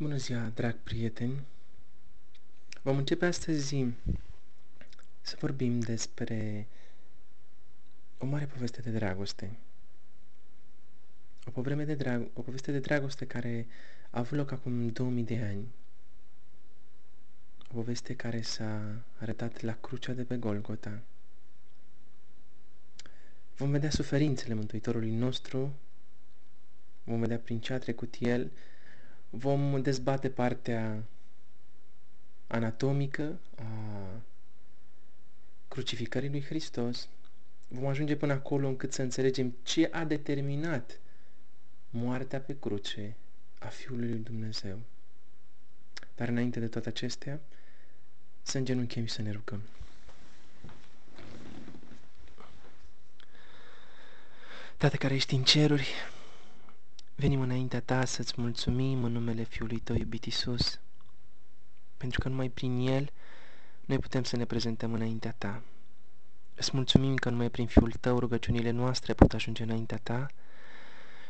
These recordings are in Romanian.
Bună ziua, drag prieteni! Vom începe astăzi să vorbim despre o mare poveste de dragoste. O, povreme de drag- o poveste de dragoste care a avut loc acum 2000 de ani. O poveste care s-a arătat la crucea de pe Golgota. Vom vedea suferințele Mântuitorului nostru, vom vedea prin ce a trecut El, vom dezbate partea anatomică a crucificării lui Hristos, vom ajunge până acolo încât să înțelegem ce a determinat moartea pe cruce a Fiului lui Dumnezeu. Dar înainte de toate acestea, să îngenunchem și să ne rugăm. Tată care ești în ceruri, venim înaintea Ta să-ți mulțumim în numele Fiului Tău iubit Iisus, pentru că numai prin El noi putem să ne prezentăm înaintea Ta. Îți mulțumim că numai prin Fiul Tău rugăciunile noastre pot ajunge înaintea Ta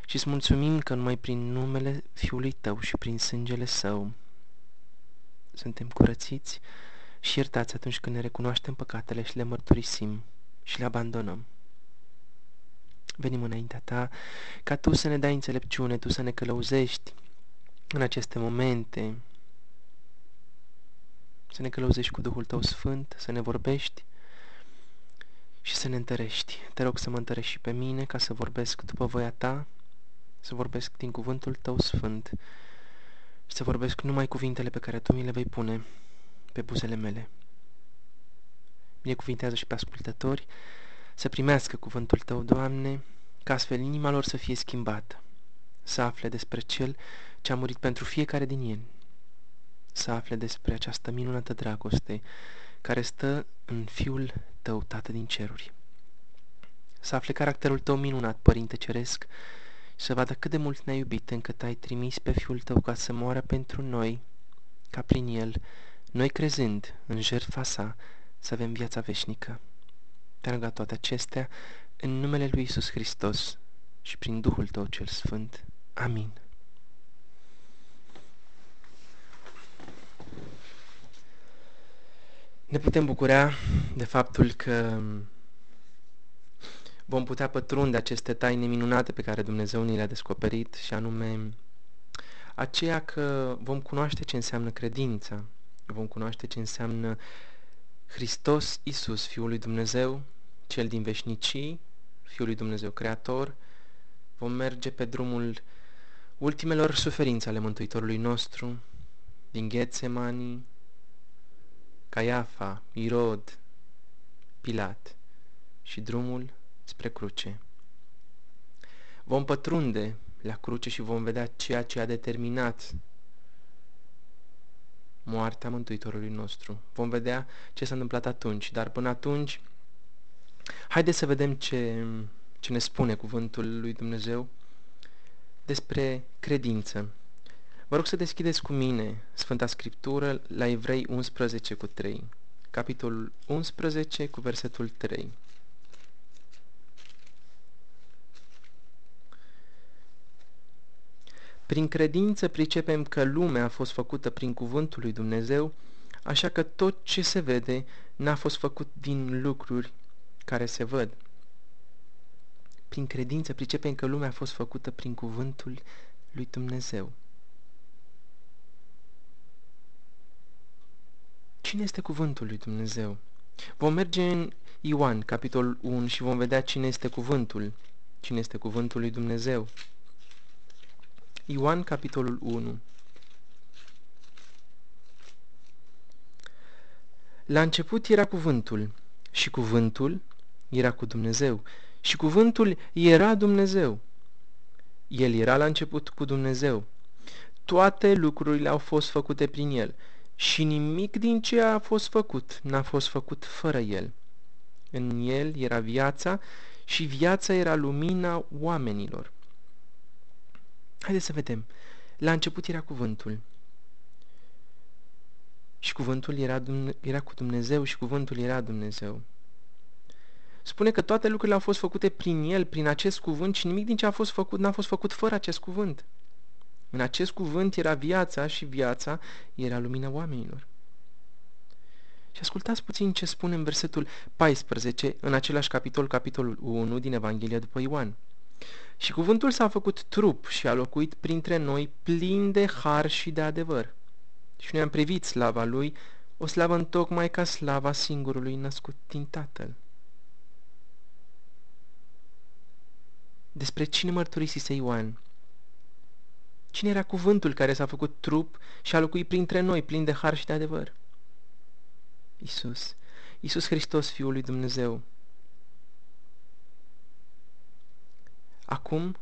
și îți mulțumim că numai prin numele Fiului Tău și prin sângele Său suntem curățiți și iertați atunci când ne recunoaștem păcatele și le mărturisim și le abandonăm. Venim înaintea Ta ca Tu să ne dai înțelepciune, Tu să ne călăuzești în aceste momente, să ne călăuzești cu Duhul Tău Sfânt, să ne vorbești și să ne întărești. Te rog să mă întărești și pe mine ca să vorbesc după voia Ta, să vorbesc din cuvântul Tău Sfânt și să vorbesc numai cuvintele pe care Tu mi le vei pune pe buzele mele. Binecuvintează și pe ascultători să primească cuvântul Tău, Doamne, ca astfel inima lor să fie schimbată, să afle despre Cel ce a murit pentru fiecare din ei, să afle despre această minunată dragoste care stă în Fiul Tău, Tată din ceruri. Să afle caracterul Tău minunat, Părinte Ceresc, și să vadă cât de mult ne-ai iubit încât ai trimis pe Fiul Tău ca să moară pentru noi, ca prin El, noi crezând în jertfa sa, să avem viața veșnică. Te rugat toate acestea în numele Lui Isus Hristos și prin Duhul Tău cel Sfânt. Amin. Ne putem bucura de faptul că vom putea pătrunde aceste taine minunate pe care Dumnezeu ni le-a descoperit și anume aceea că vom cunoaște ce înseamnă credința, vom cunoaște ce înseamnă Hristos Isus, Fiul lui Dumnezeu, Cel din veșnicii, Fiul lui Dumnezeu Creator, vom merge pe drumul ultimelor suferințe ale Mântuitorului nostru, din Ghețemani, Caiafa, Irod, Pilat și drumul spre cruce. Vom pătrunde la cruce și vom vedea ceea ce a determinat moartea Mântuitorului nostru. Vom vedea ce s-a întâmplat atunci, dar până atunci, haideți să vedem ce, ce ne spune cuvântul lui Dumnezeu despre credință. Vă rog să deschideți cu mine Sfânta Scriptură la Evrei 11 cu 3, capitolul 11 cu versetul 3. Prin credință pricepem că lumea a fost făcută prin cuvântul lui Dumnezeu, așa că tot ce se vede n-a fost făcut din lucruri care se văd. Prin credință pricepem că lumea a fost făcută prin cuvântul lui Dumnezeu. Cine este cuvântul lui Dumnezeu? Vom merge în Ioan, capitolul 1, și vom vedea cine este cuvântul. Cine este cuvântul lui Dumnezeu? Ioan, capitolul 1. La început era cuvântul și cuvântul era cu Dumnezeu și cuvântul era Dumnezeu. El era la început cu Dumnezeu. Toate lucrurile au fost făcute prin El și nimic din ce a fost făcut n-a fost făcut fără El. În El era viața și viața era lumina oamenilor. Haideți să vedem. La început era cuvântul. Și cuvântul era, era cu Dumnezeu și cuvântul era Dumnezeu. Spune că toate lucrurile au fost făcute prin El, prin acest cuvânt și nimic din ce a fost făcut n-a fost făcut fără acest cuvânt. În acest cuvânt era viața și viața era lumina oamenilor. Și ascultați puțin ce spune în versetul 14, în același capitol, capitolul 1 din Evanghelia după Ioan. Și cuvântul s-a făcut trup și a locuit printre noi plin de har și de adevăr. Și noi am privit slava lui, o slavă întocmai ca slava singurului născut din Tatăl. Despre cine mărturisise Ioan? Cine era cuvântul care s-a făcut trup și a locuit printre noi, plin de har și de adevăr? Isus. Isus Hristos, Fiul lui Dumnezeu. Acum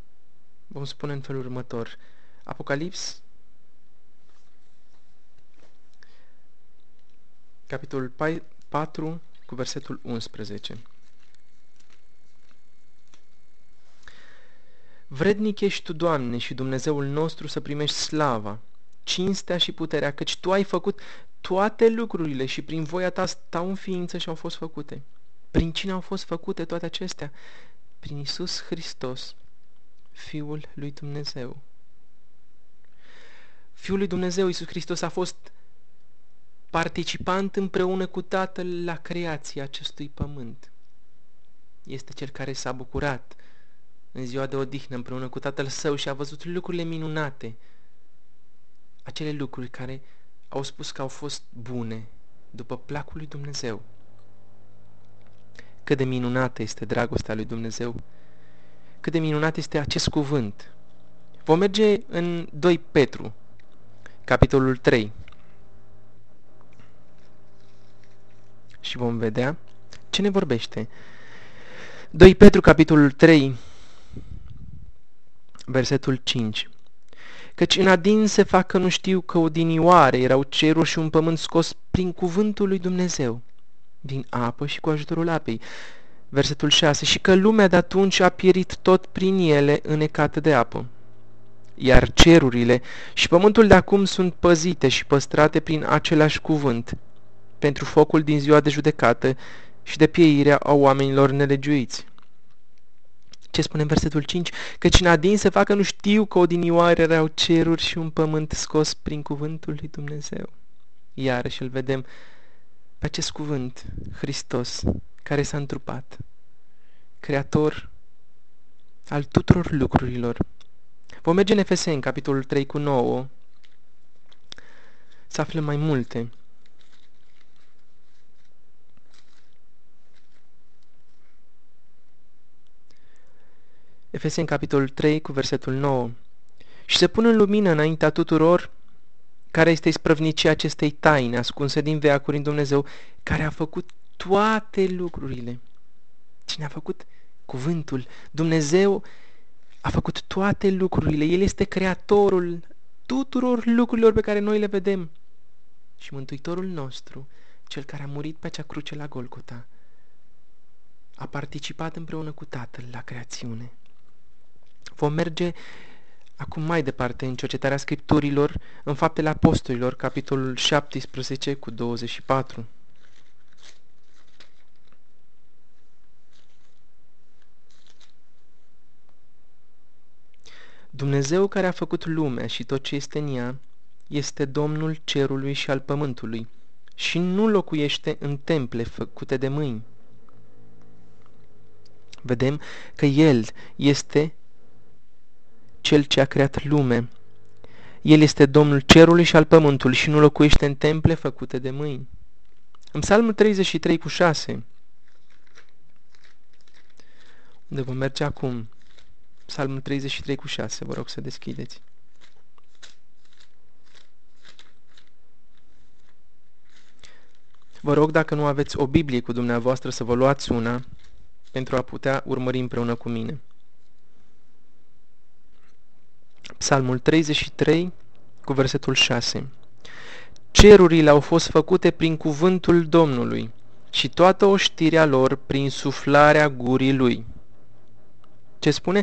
vom spune în felul următor. Apocalips, capitolul 4, cu versetul 11. Vrednic ești Tu, Doamne, și Dumnezeul nostru să primești slava, cinstea și puterea, căci Tu ai făcut toate lucrurile și prin voia Ta stau în ființă și au fost făcute. Prin cine au fost făcute toate acestea? Prin Isus Hristos, Fiul lui Dumnezeu. Fiul lui Dumnezeu, Isus Hristos, a fost participant împreună cu Tatăl la creația acestui pământ. Este cel care s-a bucurat în ziua de odihnă împreună cu Tatăl Său și a văzut lucrurile minunate, acele lucruri care au spus că au fost bune după placul lui Dumnezeu. Cât de minunată este dragostea lui Dumnezeu, cât de minunat este acest cuvânt. Vom merge în 2 Petru, capitolul 3, și vom vedea ce ne vorbește. 2 Petru, capitolul 3, versetul 5 căci în adin se fac că nu știu că odinioare erau ceruri și un pământ scos prin cuvântul lui Dumnezeu, din apă și cu ajutorul apei. Versetul 6. Și că lumea de atunci a pierit tot prin ele înecată de apă. Iar cerurile și pământul de acum sunt păzite și păstrate prin același cuvânt, pentru focul din ziua de judecată și de pieirea a oamenilor nelegiuiți ce spune în versetul 5? Căci în adin se facă nu știu că odinioare erau ceruri și un pământ scos prin cuvântul lui Dumnezeu. Iarăși îl vedem pe acest cuvânt, Hristos, care s-a întrupat, Creator al tuturor lucrurilor. Vom merge în Efeseni, capitolul 3 cu 9, să aflăm mai multe Efeseni capitolul 3 cu versetul 9 Și se pun în lumină înaintea tuturor care este isprăvnicia acestei taine ascunse din veacuri în Dumnezeu, care a făcut toate lucrurile. Cine a făcut? Cuvântul. Dumnezeu a făcut toate lucrurile. El este creatorul tuturor lucrurilor pe care noi le vedem. Și Mântuitorul nostru, cel care a murit pe acea cruce la Golgota, a participat împreună cu Tatăl la creațiune. Vom merge acum mai departe în cercetarea Scripturilor, în Faptele Apostolilor, capitolul 17 cu 24. Dumnezeu care a făcut lumea și tot ce este în ea, este Domnul cerului și al pământului și nu locuiește în temple făcute de mâini. Vedem că El este cel ce a creat lume. El este Domnul cerului și al pământului și nu locuiește în temple făcute de mâini. În psalmul 33 cu 6, unde vom merge acum, psalmul 33 cu 6, vă rog să deschideți. Vă rog, dacă nu aveți o Biblie cu dumneavoastră, să vă luați una pentru a putea urmări împreună cu mine. Psalmul 33 cu versetul 6. Cerurile au fost făcute prin cuvântul Domnului și toată oștirea lor prin suflarea gurii lui. Ce spune?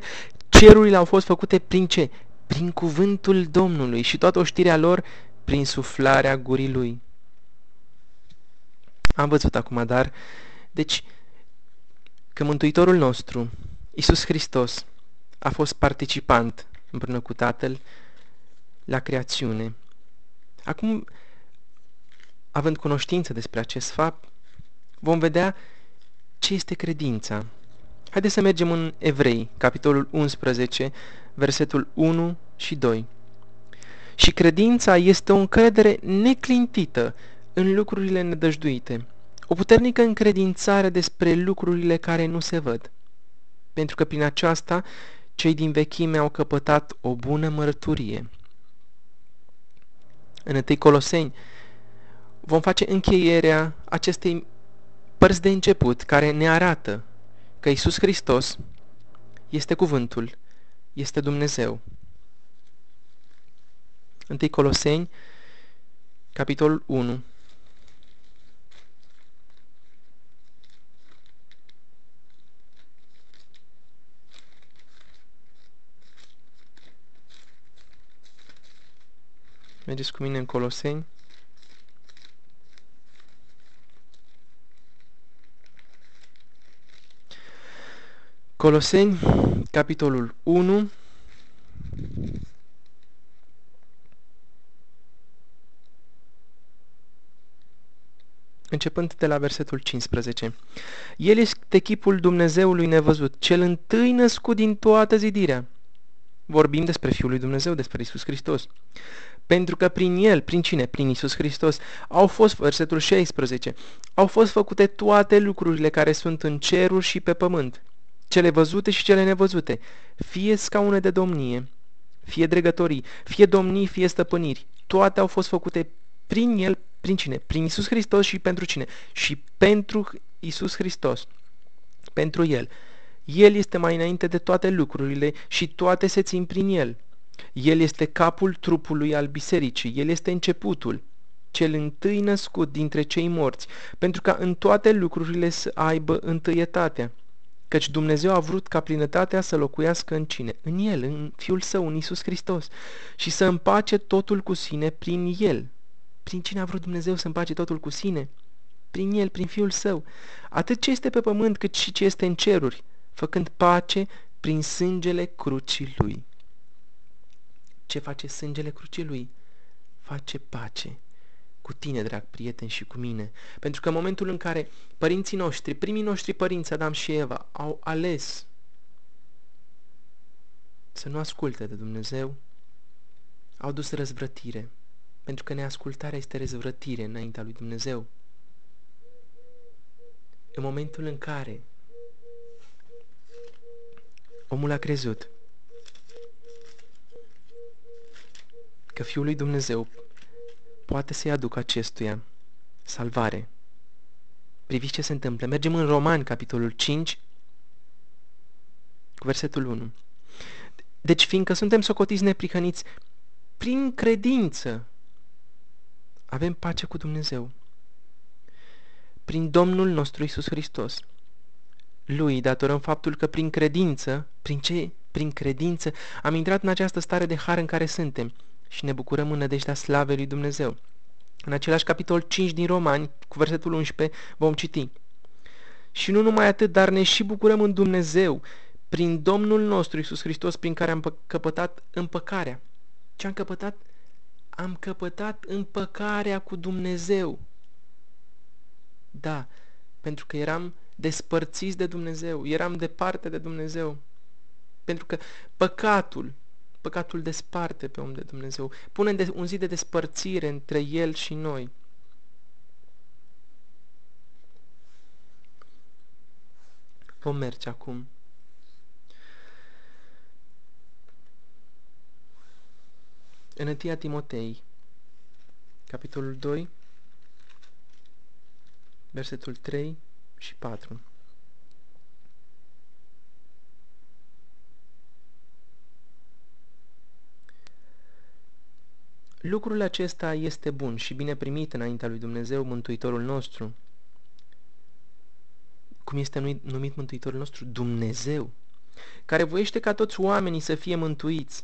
Cerurile au fost făcute prin ce? Prin cuvântul Domnului și toată oștirea lor prin suflarea gurii lui. Am văzut acum, dar, deci, că Mântuitorul nostru, Isus Hristos, a fost participant împreună cu Tatăl la creațiune. Acum, având cunoștință despre acest fapt, vom vedea ce este credința. Haideți să mergem în Evrei, capitolul 11, versetul 1 și 2. Și credința este o încredere neclintită în lucrurile nedăjduite, o puternică încredințare despre lucrurile care nu se văd, pentru că prin aceasta cei din vechime au căpătat o bună mărturie. În 1 Coloseni vom face încheierea acestei părți de început care ne arată că Isus Hristos este cuvântul, este Dumnezeu. 1 Coloseni, capitolul 1. Mergeți cu mine în Coloseni. Coloseni, capitolul 1, începând de la versetul 15. El este chipul Dumnezeului nevăzut, cel întâi născut din toată zidirea. Vorbim despre Fiul lui Dumnezeu, despre Isus Hristos. Pentru că prin El, prin cine? Prin Isus Hristos, au fost, versetul 16, au fost făcute toate lucrurile care sunt în ceruri și pe pământ, cele văzute și cele nevăzute, fie scaune de domnie, fie dregătorii, fie domnii, fie stăpâniri. Toate au fost făcute prin El, prin cine? Prin Isus Hristos și pentru cine? Și pentru Isus Hristos. Pentru El. El este mai înainte de toate lucrurile și toate se țin prin El. El este capul trupului al bisericii, El este începutul, cel întâi născut dintre cei morți, pentru ca în toate lucrurile să aibă întâietatea. Căci Dumnezeu a vrut ca plinătatea să locuiască în cine? În El, în Fiul Său, în Isus Hristos, și să împace totul cu sine prin El. Prin cine a vrut Dumnezeu să împace totul cu sine? Prin El, prin Fiul Său. Atât ce este pe pământ, cât și ce este în ceruri, făcând pace prin sângele crucii Lui. Ce face sângele crucii lui? Face pace cu tine, drag prieten, și cu mine. Pentru că în momentul în care părinții noștri, primii noștri părinți, Adam și Eva, au ales să nu asculte de Dumnezeu, au dus răzvrătire. Pentru că neascultarea este răzvrătire înaintea lui Dumnezeu. În momentul în care omul a crezut că Fiul lui Dumnezeu poate să-i aducă acestuia salvare. Priviți ce se întâmplă. Mergem în Roman, capitolul 5, cu versetul 1. Deci, fiindcă suntem socotiți neprihăniți prin credință, avem pace cu Dumnezeu. Prin Domnul nostru Isus Hristos. Lui datorăm faptul că prin credință, prin ce? Prin credință, am intrat în această stare de har în care suntem și ne bucurăm în nădejdea slavei lui Dumnezeu. În același capitol 5 din Romani, cu versetul 11, vom citi. Și nu numai atât, dar ne și bucurăm în Dumnezeu, prin Domnul nostru Isus Hristos, prin care am căpătat împăcarea. Ce am căpătat? Am căpătat împăcarea cu Dumnezeu. Da, pentru că eram despărțiți de Dumnezeu, eram departe de Dumnezeu. Pentru că păcatul, Păcatul desparte pe om de Dumnezeu, pune un zid de despărțire între el și noi. Vom merge acum. În 1 Timotei, capitolul 2, versetul 3 și 4. Lucrul acesta este bun și bine primit înaintea lui Dumnezeu, Mântuitorul nostru. Cum este numit Mântuitorul nostru? Dumnezeu, care voiește ca toți oamenii să fie mântuiți.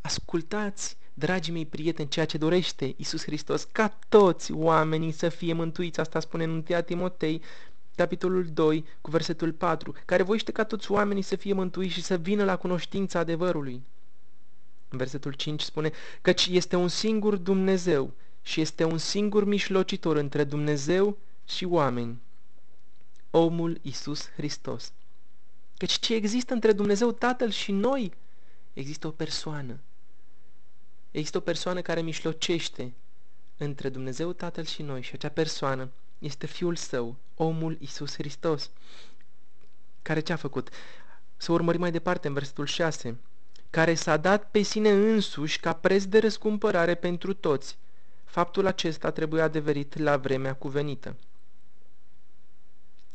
Ascultați, dragii mei prieteni, ceea ce dorește Isus Hristos, ca toți oamenii să fie mântuiți. Asta spune în 1 Timotei, capitolul 2, cu versetul 4, care voiește ca toți oamenii să fie mântuiți și să vină la cunoștința adevărului. În versetul 5 spune, căci este un singur Dumnezeu și este un singur mișlocitor între Dumnezeu și oameni, omul Isus Hristos. Căci ce există între Dumnezeu Tatăl și noi? Există o persoană. Există o persoană care mișlocește între Dumnezeu Tatăl și noi și acea persoană este Fiul Său, omul Isus Hristos, care ce a făcut? Să urmărim mai departe în versetul 6, care s-a dat pe sine însuși ca preț de răscumpărare pentru toți. Faptul acesta trebuie adeverit la vremea cuvenită.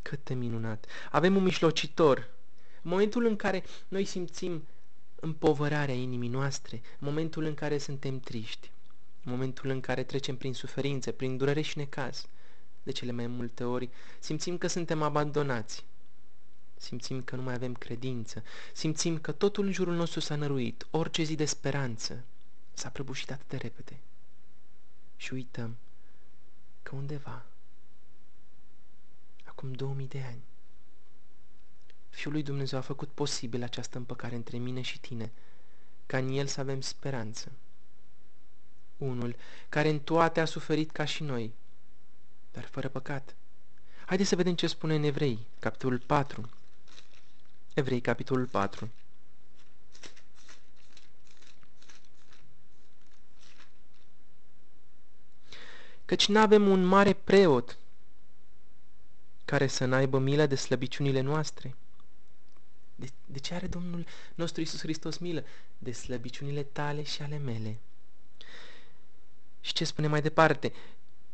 Cât de minunat! Avem un mișlocitor. În momentul în care noi simțim împovărarea inimii noastre, în momentul în care suntem triști, în momentul în care trecem prin suferințe, prin durere și necaz, de cele mai multe ori, simțim că suntem abandonați, simțim că nu mai avem credință, simțim că totul în jurul nostru s-a năruit, orice zi de speranță s-a prăbușit atât de repede. Și uităm că undeva, acum 2000 de ani, Fiul lui Dumnezeu a făcut posibil această împăcare între mine și tine, ca în El să avem speranță. Unul care în toate a suferit ca și noi, dar fără păcat. Haideți să vedem ce spune în Evrei, capitolul 4. Evrei, capitolul 4. Căci n-avem un mare preot care să n-aibă milă de slăbiciunile noastre. De, de ce are Domnul nostru Isus Hristos milă? De slăbiciunile tale și ale mele. Și ce spune mai departe?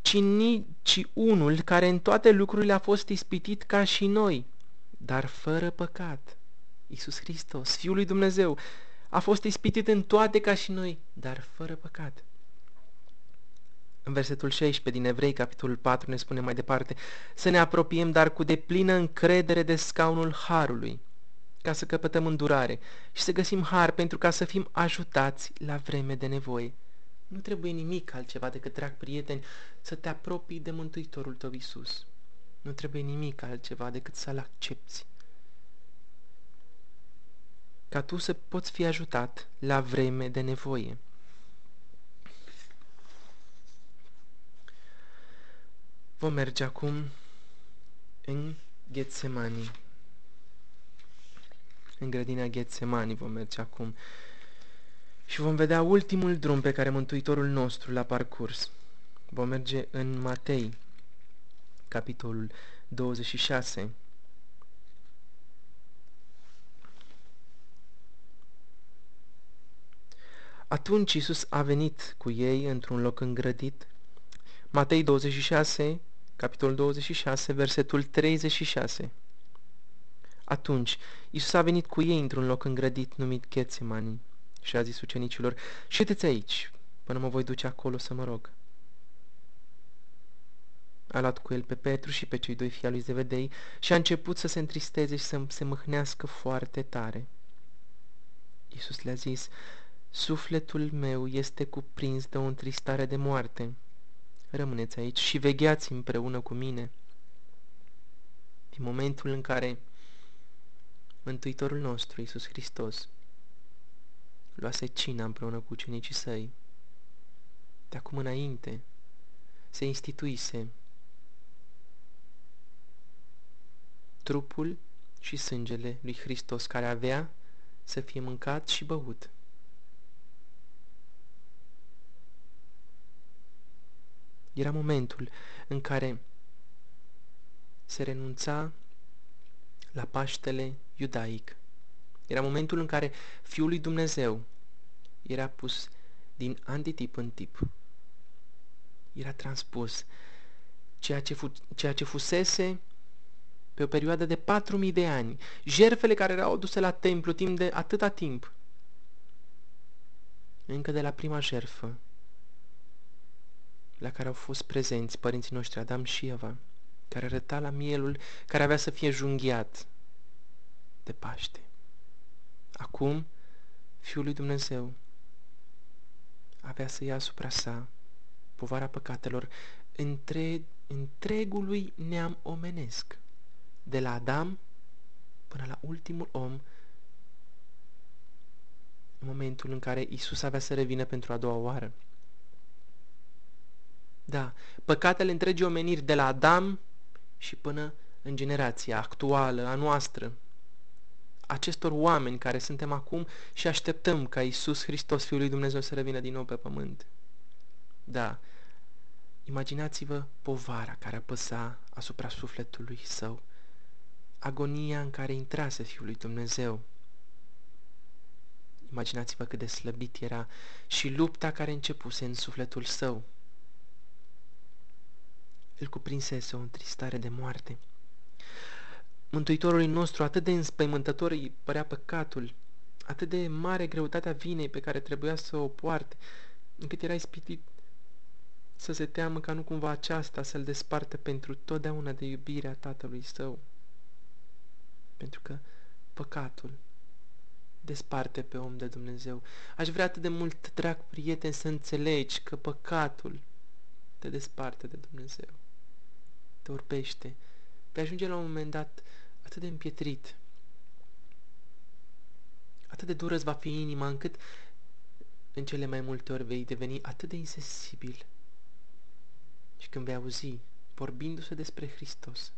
Ci, ni, ci unul care în toate lucrurile a fost ispitit ca și noi, dar fără păcat. Iisus Hristos, Fiul lui Dumnezeu, a fost ispitit în toate ca și noi, dar fără păcat. În versetul 16 din Evrei, capitolul 4, ne spune mai departe, să ne apropiem, dar cu deplină încredere de scaunul Harului, ca să căpătăm îndurare și să găsim har pentru ca să fim ajutați la vreme de nevoie. Nu trebuie nimic altceva decât, drag prieteni, să te apropii de Mântuitorul tău Isus. Nu trebuie nimic altceva decât să-L accepti. Ca tu să poți fi ajutat la vreme de nevoie. Vom merge acum în Ghetsemani. În grădina Ghetsemani vom merge acum și vom vedea ultimul drum pe care Mântuitorul nostru l-a parcurs. Vom merge în Matei, capitolul 26. Atunci Isus a venit cu ei într-un loc îngrădit. Matei 26, capitolul 26, versetul 36. Atunci Isus a venit cu ei într-un loc îngrădit numit Ghețemani și a zis ucenicilor, ședeți aici, până mă voi duce acolo să mă rog. A luat cu el pe Petru și pe cei doi fii lui Zevedei și a început să se întristeze și să se mâhnească foarte tare. Iisus le-a zis, Sufletul meu este cuprins de o întristare de moarte. Rămâneți aici și vegheați împreună cu mine. Din momentul în care Mântuitorul nostru, Iisus Hristos, luase cina împreună cu ucenicii săi. De acum înainte se instituise trupul și sângele lui Hristos care avea să fie mâncat și băut. Era momentul în care se renunța la Paștele iudaic. Era momentul în care Fiul lui Dumnezeu era pus din antitip în tip. Era transpus ceea ce, fu- ceea ce fusese pe o perioadă de patru mii de ani, jerfele care erau aduse la templu timp de atâta timp, încă de la prima jerfă, la care au fost prezenți părinții noștri Adam și Eva, care arăta la mielul care avea să fie junghiat de Paște. Acum, Fiul lui Dumnezeu avea să ia asupra sa povara păcatelor între, întregului neam omenesc, de la Adam până la ultimul om în momentul în care Isus avea să revină pentru a doua oară. Da, păcatele întregii omeniri de la Adam și până în generația actuală, a noastră, acestor oameni care suntem acum și așteptăm ca Isus Hristos, Fiul lui Dumnezeu, să revină din nou pe pământ. Da, imaginați-vă povara care apăsa asupra sufletului său, agonia în care intrase Fiul lui Dumnezeu. Imaginați-vă cât de slăbit era și lupta care începuse în sufletul său. Îl cuprinsese o întristare de moarte. Mântuitorului nostru, atât de înspăimântător îi părea păcatul, atât de mare greutatea vinei pe care trebuia să o poarte, încât era ispitit să se teamă ca nu cumva aceasta să-l desparte pentru totdeauna de iubirea tatălui său. Pentru că păcatul desparte pe om de Dumnezeu. Aș vrea atât de mult, drag prieten, să înțelegi că păcatul te desparte de Dumnezeu. Te orbește. Vei ajunge la un moment dat atât de împietrit, atât de durăț va fi inima, încât în cele mai multe ori vei deveni atât de insensibil. Și când vei auzi, vorbindu-se despre Hristos,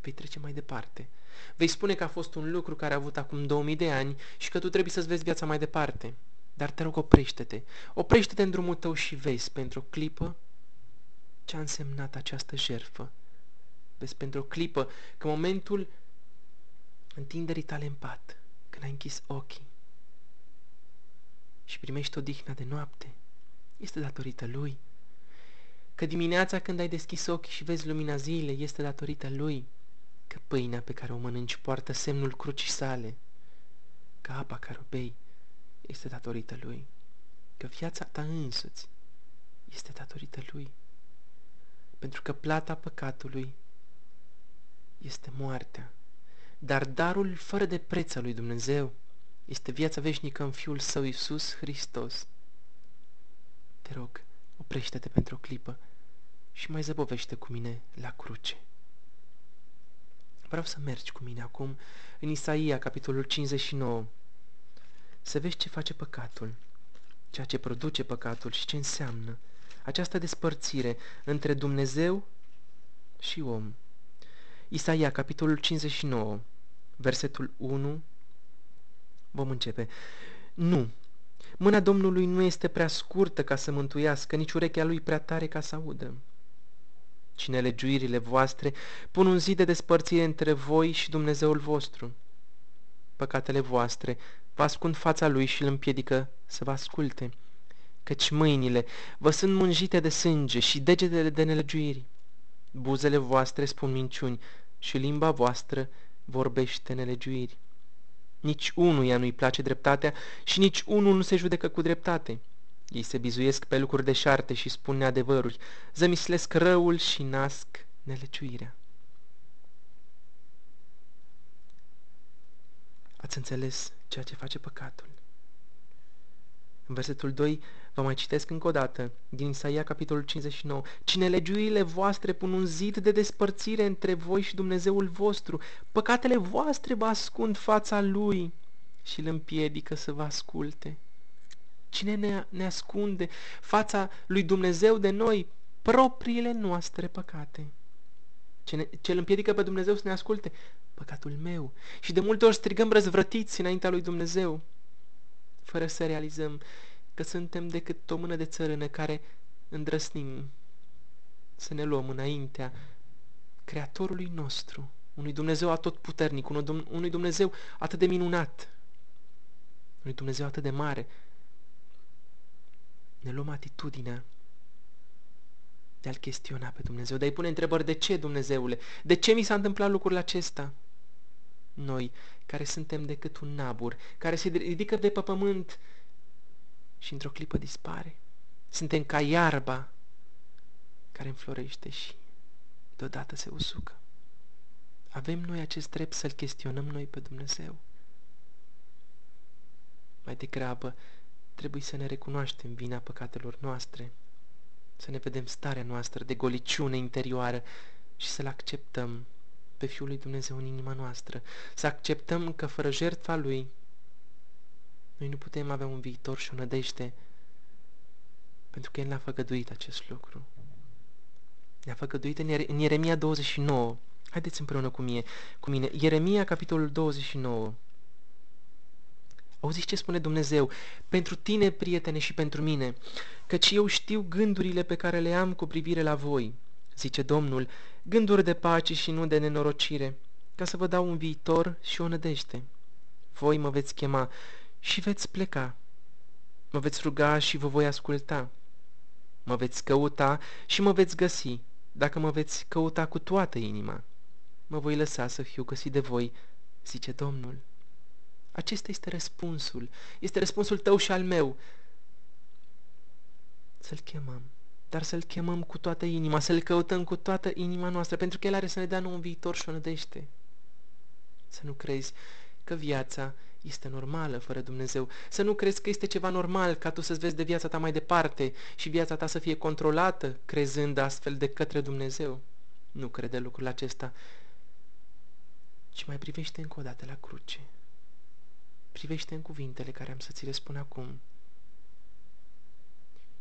vei trece mai departe. Vei spune că a fost un lucru care a avut acum 2000 de ani și că tu trebuie să-ți vezi viața mai departe. Dar te rog, oprește-te. Oprește-te în drumul tău și vezi pentru o clipă ce a însemnat această jertfă. Vezi pentru o clipă că momentul întinderii tale în pat, când ai închis ochii și primești odihna de noapte, este datorită Lui. Că dimineața când ai deschis ochii și vezi lumina zilei, este datorită Lui. Că pâinea pe care o mănânci poartă semnul crucii sale. Că apa care o bei este datorită Lui. Că viața ta însuți este datorită Lui. Pentru că plata păcatului este moartea dar darul fără de preț al lui Dumnezeu este viața veșnică în Fiul Său Iisus Hristos. Te rog, oprește-te pentru o clipă și mai zăbovește cu mine la cruce. Vreau să mergi cu mine acum în Isaia, capitolul 59, să vezi ce face păcatul, ceea ce produce păcatul și ce înseamnă această despărțire între Dumnezeu și om. Isaia, capitolul 59, versetul 1, vom începe. Nu, mâna Domnului nu este prea scurtă ca să mântuiască, nici urechea lui prea tare ca să audă. Cine legiuirile voastre pun un zid de despărțire între voi și Dumnezeul vostru. Păcatele voastre vă ascund fața lui și îl împiedică să vă asculte, căci mâinile vă sunt mânjite de sânge și degetele de nelegiuiri. Buzele voastre spun minciuni și limba voastră vorbește nelegiuiri. Nici unuia nu-i place dreptatea și nici unul nu se judecă cu dreptate. Ei se bizuiesc pe lucruri deșarte și spun neadevăruri, zămislesc răul și nasc nelegiuirea. Ați înțeles ceea ce face păcatul. În versetul 2 Vă mai citesc încă o dată, din Isaia, capitolul 59. Cine legiuile voastre pun un zid de despărțire între voi și Dumnezeul vostru, păcatele voastre vă ascund fața Lui și îl împiedică să vă asculte. Cine ne, ne ascunde fața lui Dumnezeu de noi, propriile noastre păcate? Ce, ne, ce îl împiedică pe Dumnezeu să ne asculte? Păcatul meu. Și de multe ori strigăm răzvrătiți înaintea lui Dumnezeu, fără să realizăm că suntem decât o mână de țărână care îndrăsnim să ne luăm înaintea Creatorului nostru, unui Dumnezeu atotputernic, unui Dumnezeu atât de minunat, unui Dumnezeu atât de mare. Ne luăm atitudinea de a-L chestiona pe Dumnezeu, de a-i pune întrebări, de ce, Dumnezeule? De ce mi s-a întâmplat lucrul acesta? Noi, care suntem decât un nabur, care se ridică de pe pământ și într-o clipă dispare. Suntem ca iarba care înflorește și deodată se usucă. Avem noi acest drept să-L chestionăm noi pe Dumnezeu. Mai degrabă, trebuie să ne recunoaștem vina păcatelor noastre, să ne vedem starea noastră de goliciune interioară și să-L acceptăm pe Fiul lui Dumnezeu în inima noastră, să acceptăm că fără jertfa Lui Noi nu putem avea un viitor și o nădejde pentru că El ne-a făgăduit acest lucru. Ne-a făgăduit în Ieremia 29. Haideți împreună cu mine. Cu mine. Ieremia, capitolul 29. Auziți ce spune Dumnezeu? Pentru tine, prietene, și pentru mine, căci eu știu gândurile pe care le am cu privire la voi, zice Domnul, gânduri de pace și nu de nenorocire, ca să vă dau un viitor și o nădejde. Voi mă veți chema și veți pleca. Mă veți ruga și vă voi asculta. Mă veți căuta și mă veți găsi, dacă mă veți căuta cu toată inima. Mă voi lăsa să fiu găsit de voi, zice Domnul. Acesta este răspunsul. Este răspunsul tău și al meu. Să-L chemăm, dar să-L chemăm cu toată inima, să-L căutăm cu toată inima noastră, pentru că El are să ne dea un viitor și o nădește. Să nu crezi că viața este normală fără Dumnezeu. Să nu crezi că este ceva normal ca tu să-ți vezi de viața ta mai departe și viața ta să fie controlată crezând astfel de către Dumnezeu. Nu crede lucrul acesta, ci mai privește încă o dată la cruce. Privește în cuvintele care am să ți le spun acum.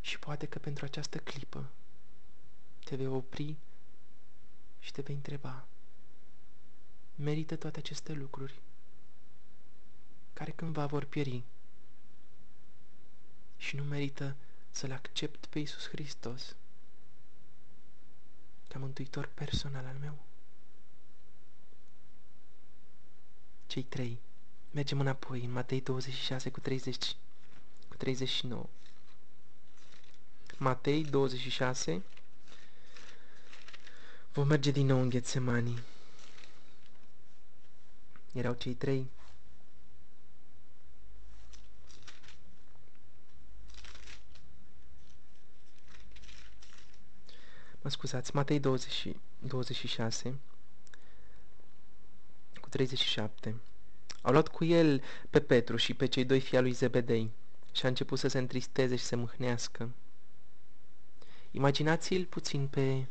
Și poate că pentru această clipă te vei opri și te vei întreba. Merită toate aceste lucruri care cândva vor pieri și nu merită să-L accept pe Iisus Hristos ca mântuitor personal al meu. Cei trei. Mergem înapoi în Matei 26 cu 30 cu 39. Matei 26 Vom merge din nou în Ghețemani. Erau cei trei mă scuzați, Matei 20, 26 cu 37. Au luat cu el pe Petru și pe cei doi fii lui Zebedei și a început să se întristeze și să mâhnească. Imaginați-l puțin pe...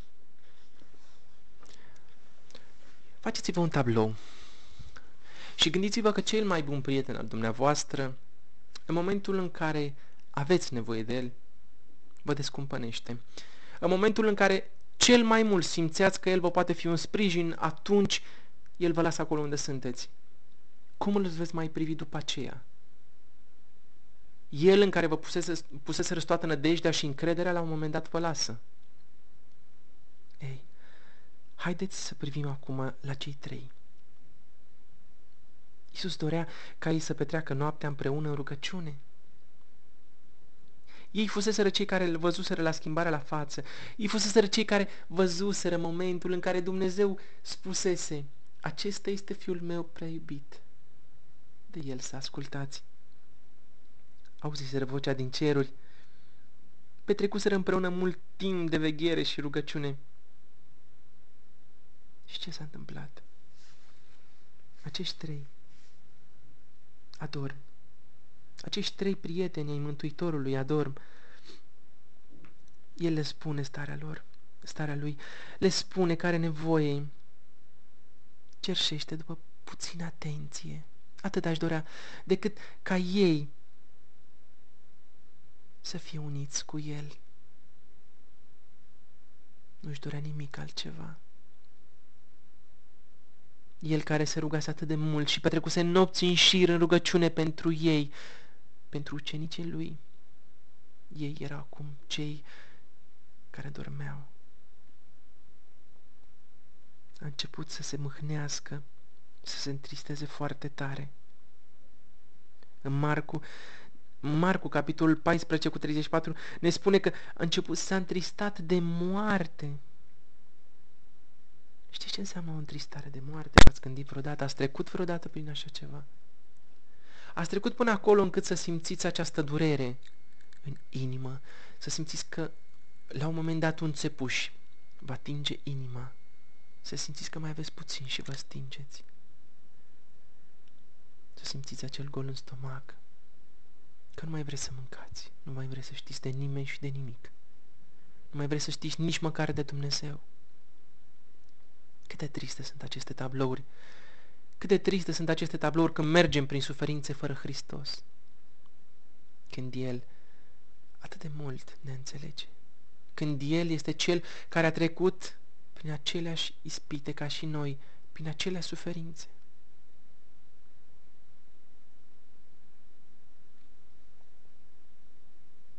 Faceți-vă un tablou și gândiți-vă că cel mai bun prieten al dumneavoastră, în momentul în care aveți nevoie de el, vă descumpănește. În momentul în care cel mai mult simțeați că El vă poate fi un sprijin, atunci El vă lasă acolo unde sunteți. Cum îl veți mai privi după aceea? El în care vă pusese, pusese toată nădejdea și încrederea, la un moment dat vă lasă. Ei, haideți să privim acum la cei trei. Iisus dorea ca ei să petreacă noaptea împreună în rugăciune. Ei fuseseră cei care îl văzuseră la schimbarea la față. Ei fuseseră cei care văzuseră momentul în care Dumnezeu spusese, acesta este fiul meu prea iubit. De el să ascultați. Auziseră vocea din ceruri. Petrecuseră împreună mult timp de veghere și rugăciune. Și ce s-a întâmplat? Acești trei adorm acești trei prieteni ai Mântuitorului adorm. El le spune starea lor, starea lui, le spune care nevoie cerșește după puțină atenție. Atât aș dorea, decât ca ei să fie uniți cu el. Nu-și dorea nimic altceva. El care se rugase atât de mult și petrecuse nopți în șir în rugăciune pentru ei, pentru ucenicii lui. Ei erau acum cei care dormeau. A început să se mâhnească, să se întristeze foarte tare. În Marcu, Marcu, capitolul 14 cu 34, ne spune că a început să s-a întristat de moarte. Știți ce înseamnă o întristare de moarte? V-ați gândit vreodată? Ați trecut vreodată prin așa ceva? Ați trecut până acolo încât să simțiți această durere în inimă, să simțiți că la un moment dat un țepuș va atinge inima, să simțiți că mai aveți puțin și vă stingeți. Să simțiți acel gol în stomac, că nu mai vreți să mâncați, nu mai vreți să știți de nimeni și de nimic. Nu mai vreți să știți nici măcar de Dumnezeu. Cât de triste sunt aceste tablouri cât de triste sunt aceste tablouri când mergem prin suferințe fără Hristos. când El atât de mult ne înțelege. Când El este Cel care a trecut prin aceleași ispite ca și noi, prin aceleași suferințe.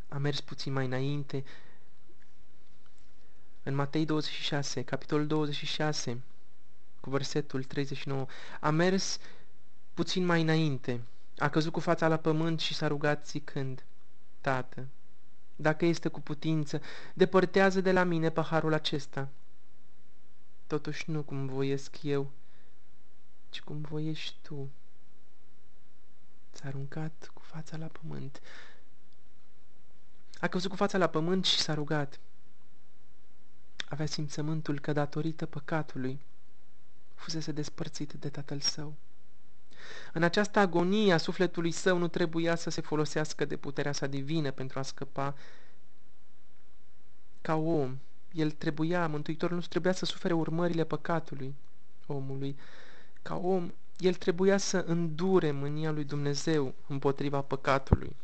A mers puțin mai înainte, în Matei 26, capitolul 26, cu versetul 39, a mers puțin mai înainte, a căzut cu fața la pământ și s-a rugat zicând, Tată, dacă este cu putință, depărtează de la mine paharul acesta. Totuși nu cum voiesc eu, ci cum voiești tu. S-a aruncat cu fața la pământ. A căzut cu fața la pământ și s-a rugat. Avea simțământul că datorită păcatului fusese despărțit de tatăl său. În această agonie a sufletului său nu trebuia să se folosească de puterea sa divină pentru a scăpa ca om. El trebuia, Mântuitorul nu trebuia să sufere urmările păcatului omului. Ca om, el trebuia să îndure mânia lui Dumnezeu împotriva păcatului.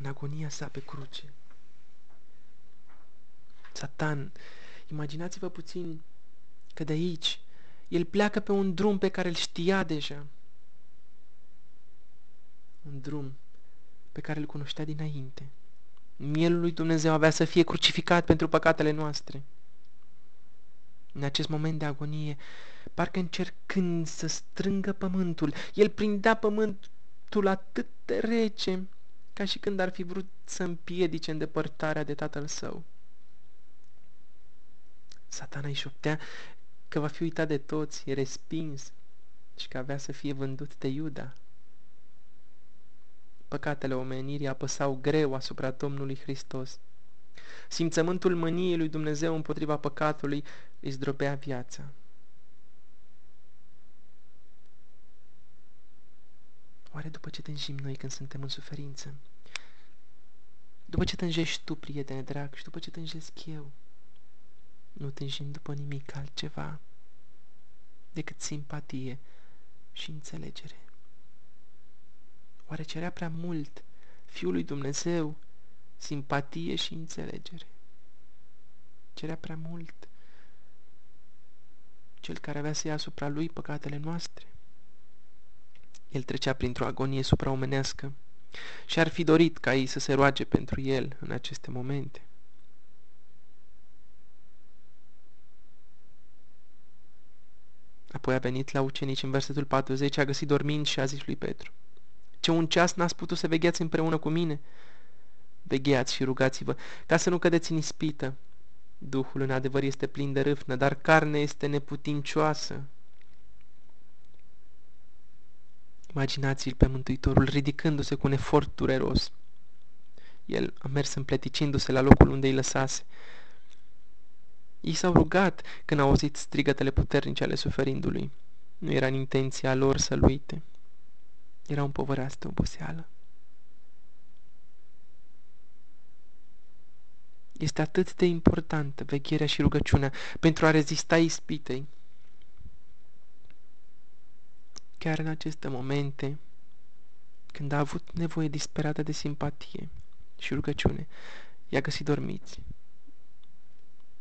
În agonia sa pe cruce. Satan, imaginați-vă puțin că de aici el pleacă pe un drum pe care îl știa deja. Un drum pe care îl cunoștea dinainte. Mielul lui Dumnezeu avea să fie crucificat pentru păcatele noastre. În acest moment de agonie, parcă încercând să strângă pământul, el prindea pământul atât de rece, ca și când ar fi vrut să împiedice îndepărtarea de tatăl său. Satana îi șoptea că va fi uitat de toți, e respins și că avea să fie vândut de Iuda. Păcatele omenirii apăsau greu asupra Domnului Hristos. Simțământul mâniei lui Dumnezeu împotriva păcatului îi zdrobea viața. Oare după ce tânjim noi când suntem în suferință? După ce tânjești tu, prietene drag, și după ce tânjesc eu? nu tânjim după nimic altceva decât simpatie și înțelegere. Oare cerea prea mult Fiul lui Dumnezeu simpatie și înțelegere? Cerea prea mult cel care avea să ia asupra lui păcatele noastre? El trecea printr-o agonie supraomenească și ar fi dorit ca ei să se roage pentru el în aceste momente. Apoi a venit la ucenici în versetul 40, a găsit dormind și a zis lui Petru, Ce un ceas n-ați putut să vegheați împreună cu mine? Vegheați și rugați-vă, ca să nu cădeți în ispită. Duhul în adevăr este plin de râvnă, dar carnea este neputincioasă. Imaginați-l pe Mântuitorul ridicându-se cu un efort dureros. El a mers împleticindu-se la locul unde îi lăsase. Ei s-au rugat când au auzit strigătele puternice ale suferindului. Nu era în intenția lor să-l uite. Era un povăreastă de oboseală. Este atât de importantă vegherea și rugăciunea pentru a rezista ispitei. Chiar în aceste momente, când a avut nevoie disperată de simpatie și rugăciune, i-a găsit dormiți.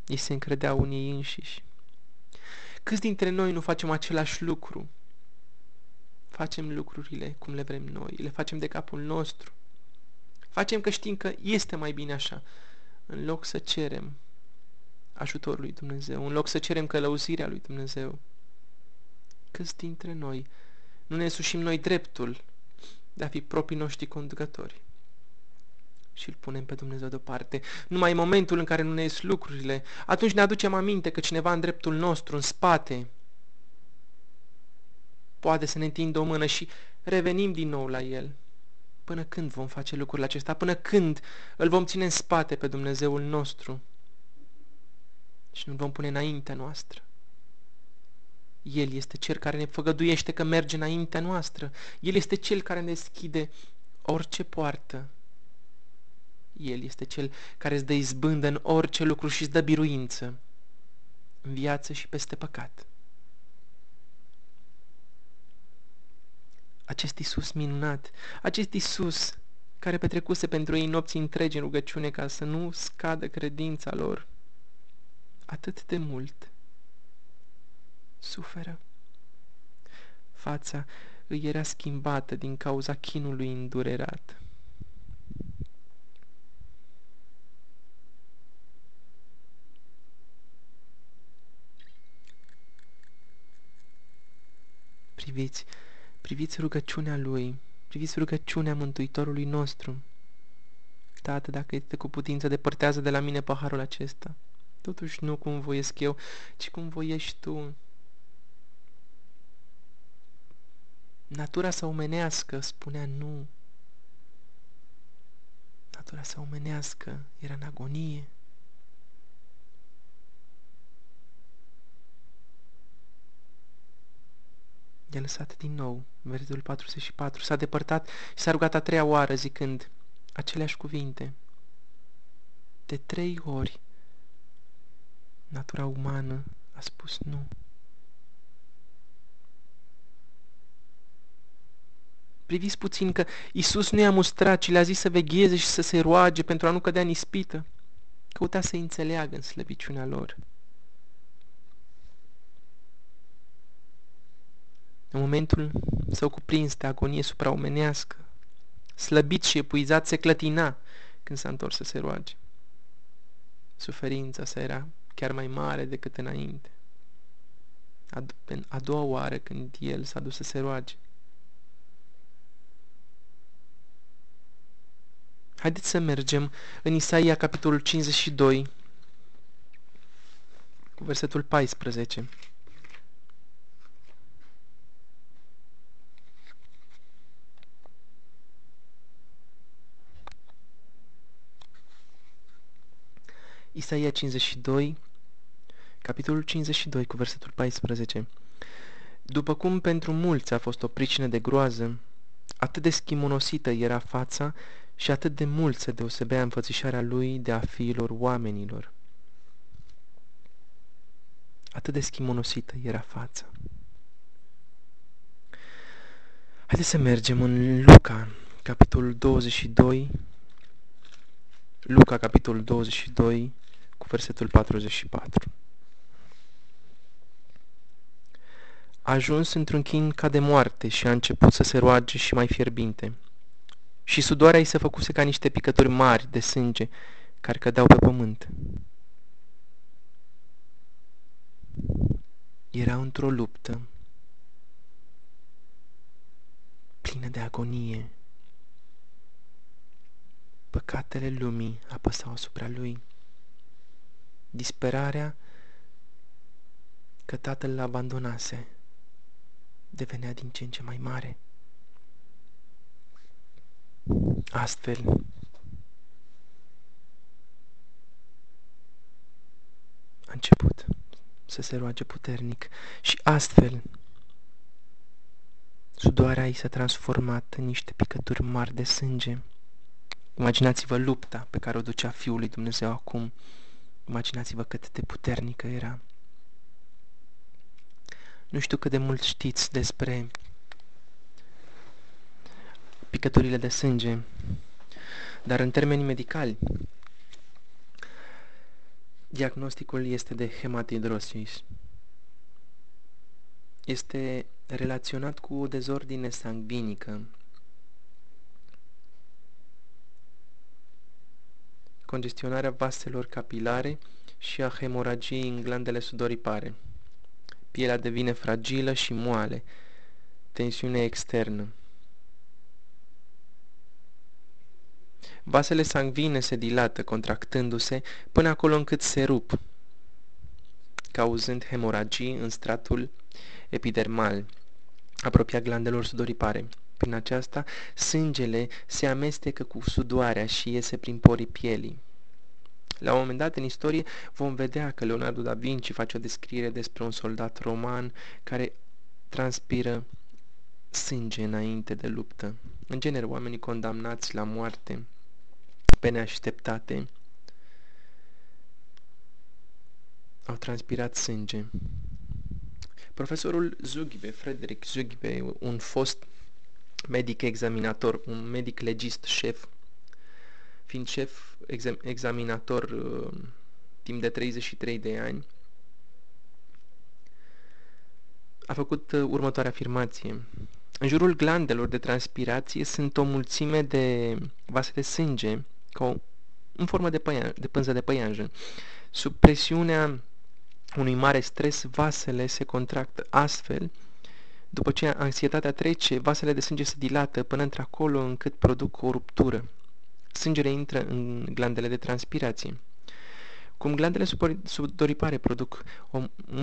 Ei se încredeau unii înșiși. Câți dintre noi nu facem același lucru? Facem lucrurile cum le vrem noi, le facem de capul nostru. Facem că știm că este mai bine așa, în loc să cerem ajutorul lui Dumnezeu, în loc să cerem călăuzirea lui Dumnezeu. Câți dintre noi nu ne sușim noi dreptul de a fi proprii noștri conducători? și îl punem pe Dumnezeu deoparte. Numai în momentul în care nu ne ies lucrurile, atunci ne aducem aminte că cineva în dreptul nostru, în spate, poate să ne întindă o mână și revenim din nou la el. Până când vom face lucrurile acestea? Până când îl vom ține în spate pe Dumnezeul nostru și nu vom pune înaintea noastră? El este Cel care ne făgăduiește că merge înaintea noastră. El este Cel care ne deschide orice poartă el este Cel care îți dă izbândă în orice lucru și îți dă biruință în viață și peste păcat. acest Isus minunat, acest Isus care petrecuse pentru ei nopți întregi în rugăciune ca să nu scadă credința lor, atât de mult suferă. Fața îi era schimbată din cauza chinului îndurerat. Priviți, priviți rugăciunea Lui, priviți rugăciunea Mântuitorului nostru. Tată, dacă este cu putință, depărtează de la mine paharul acesta. Totuși nu cum voiesc eu, ci cum voiești Tu. Natura să omenească spunea nu. Natura să omenească era în agonie. I-a lăsat din nou, versetul 44, s-a depărtat și s-a rugat a treia oară zicând aceleași cuvinte. De trei ori, natura umană a spus nu. Priviți puțin că Isus nu i-a mustrat, ci le-a zis să vegheze și să se roage pentru a nu cădea în ispită. Căuta să înțeleagă în slăbiciunea lor. În momentul său cuprins de agonie supraomenească, slăbit și epuizat, se clătina când s-a întors să se roage. Suferința sa era chiar mai mare decât înainte. A, a doua oară când el s-a dus să se roage. Haideți să mergem în Isaia, capitolul 52, cu versetul 14. Isaia 52, capitolul 52, cu versetul 14. După cum pentru mulți a fost o pricină de groază, atât de schimonosită era fața și atât de mult se deosebea înfățișarea lui de a fiilor oamenilor. Atât de schimonosită era fața. Haideți să mergem în Luca, capitolul 22, Luca, capitolul 22, cu versetul 44. A ajuns într-un chin ca de moarte și a început să se roage și mai fierbinte și sudoarea îi se făcuse ca niște picături mari de sânge care cădeau pe pământ. Era într-o luptă plină de agonie. Păcatele lumii apăsau asupra lui. Disperarea că tatăl l abandonase devenea din ce în ce mai mare. Astfel, a început să se roage puternic și astfel sudoarea ei s-a transformat în niște picături mari de sânge. Imaginați-vă lupta pe care o ducea Fiul lui Dumnezeu acum. Imaginați-vă cât de puternică era. Nu știu cât de mult știți despre picăturile de sânge. Dar în termeni medicali, diagnosticul este de hematidrosis. Este relaționat cu o dezordine sanguinică, congestionarea vaselor capilare și a hemoragiei în glandele sudoripare. Pielea devine fragilă și moale, tensiune externă. Vasele sanguine se dilată, contractându-se până acolo încât se rup, cauzând hemoragii în stratul epidermal, apropiat glandelor sudoripare. Prin aceasta, sângele se amestecă cu sudoarea și iese prin porii pielii. La un moment dat în istorie vom vedea că Leonardo da Vinci face o descriere despre un soldat roman care transpiră sânge înainte de luptă. În genere, oamenii condamnați la moarte pe neașteptate au transpirat sânge. Profesorul Zugibe, Frederick Zugibe, un fost medic examinator, un medic legist șef, fiind șef exam examinator uh, timp de 33 de ani, a făcut uh, următoarea afirmație. În jurul glandelor de transpirație sunt o mulțime de vase de sânge, ca o, în formă de, păian, de pânză de păianjen. Sub presiunea unui mare stres, vasele se contractă astfel, după ce anxietatea trece, vasele de sânge se dilată până într-acolo încât produc o ruptură. Sângele intră în glandele de transpirație. Cum glandele sudoripare produc o,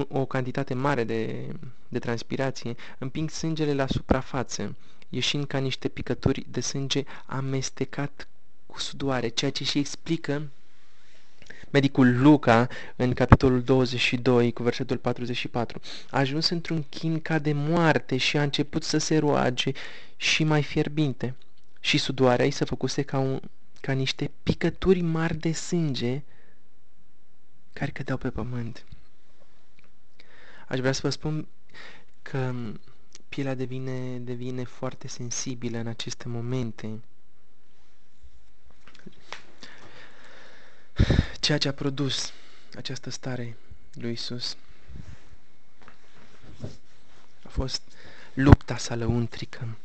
o cantitate mare de, de transpirație, împing sângele la suprafață, ieșind ca niște picături de sânge amestecat cu sudoare, ceea ce și explică medicul Luca în capitolul 22 cu versetul 44. A ajuns într-un chin ca de moarte și a început să se roage și mai fierbinte. Și sudoarea ei se făcuse ca, un, ca niște picături mari de sânge care cădeau pe pământ. Aș vrea să vă spun că pielea devine, devine foarte sensibilă în aceste momente. Ceea ce a produs această stare lui Isus a fost lupta sa lăuntrică.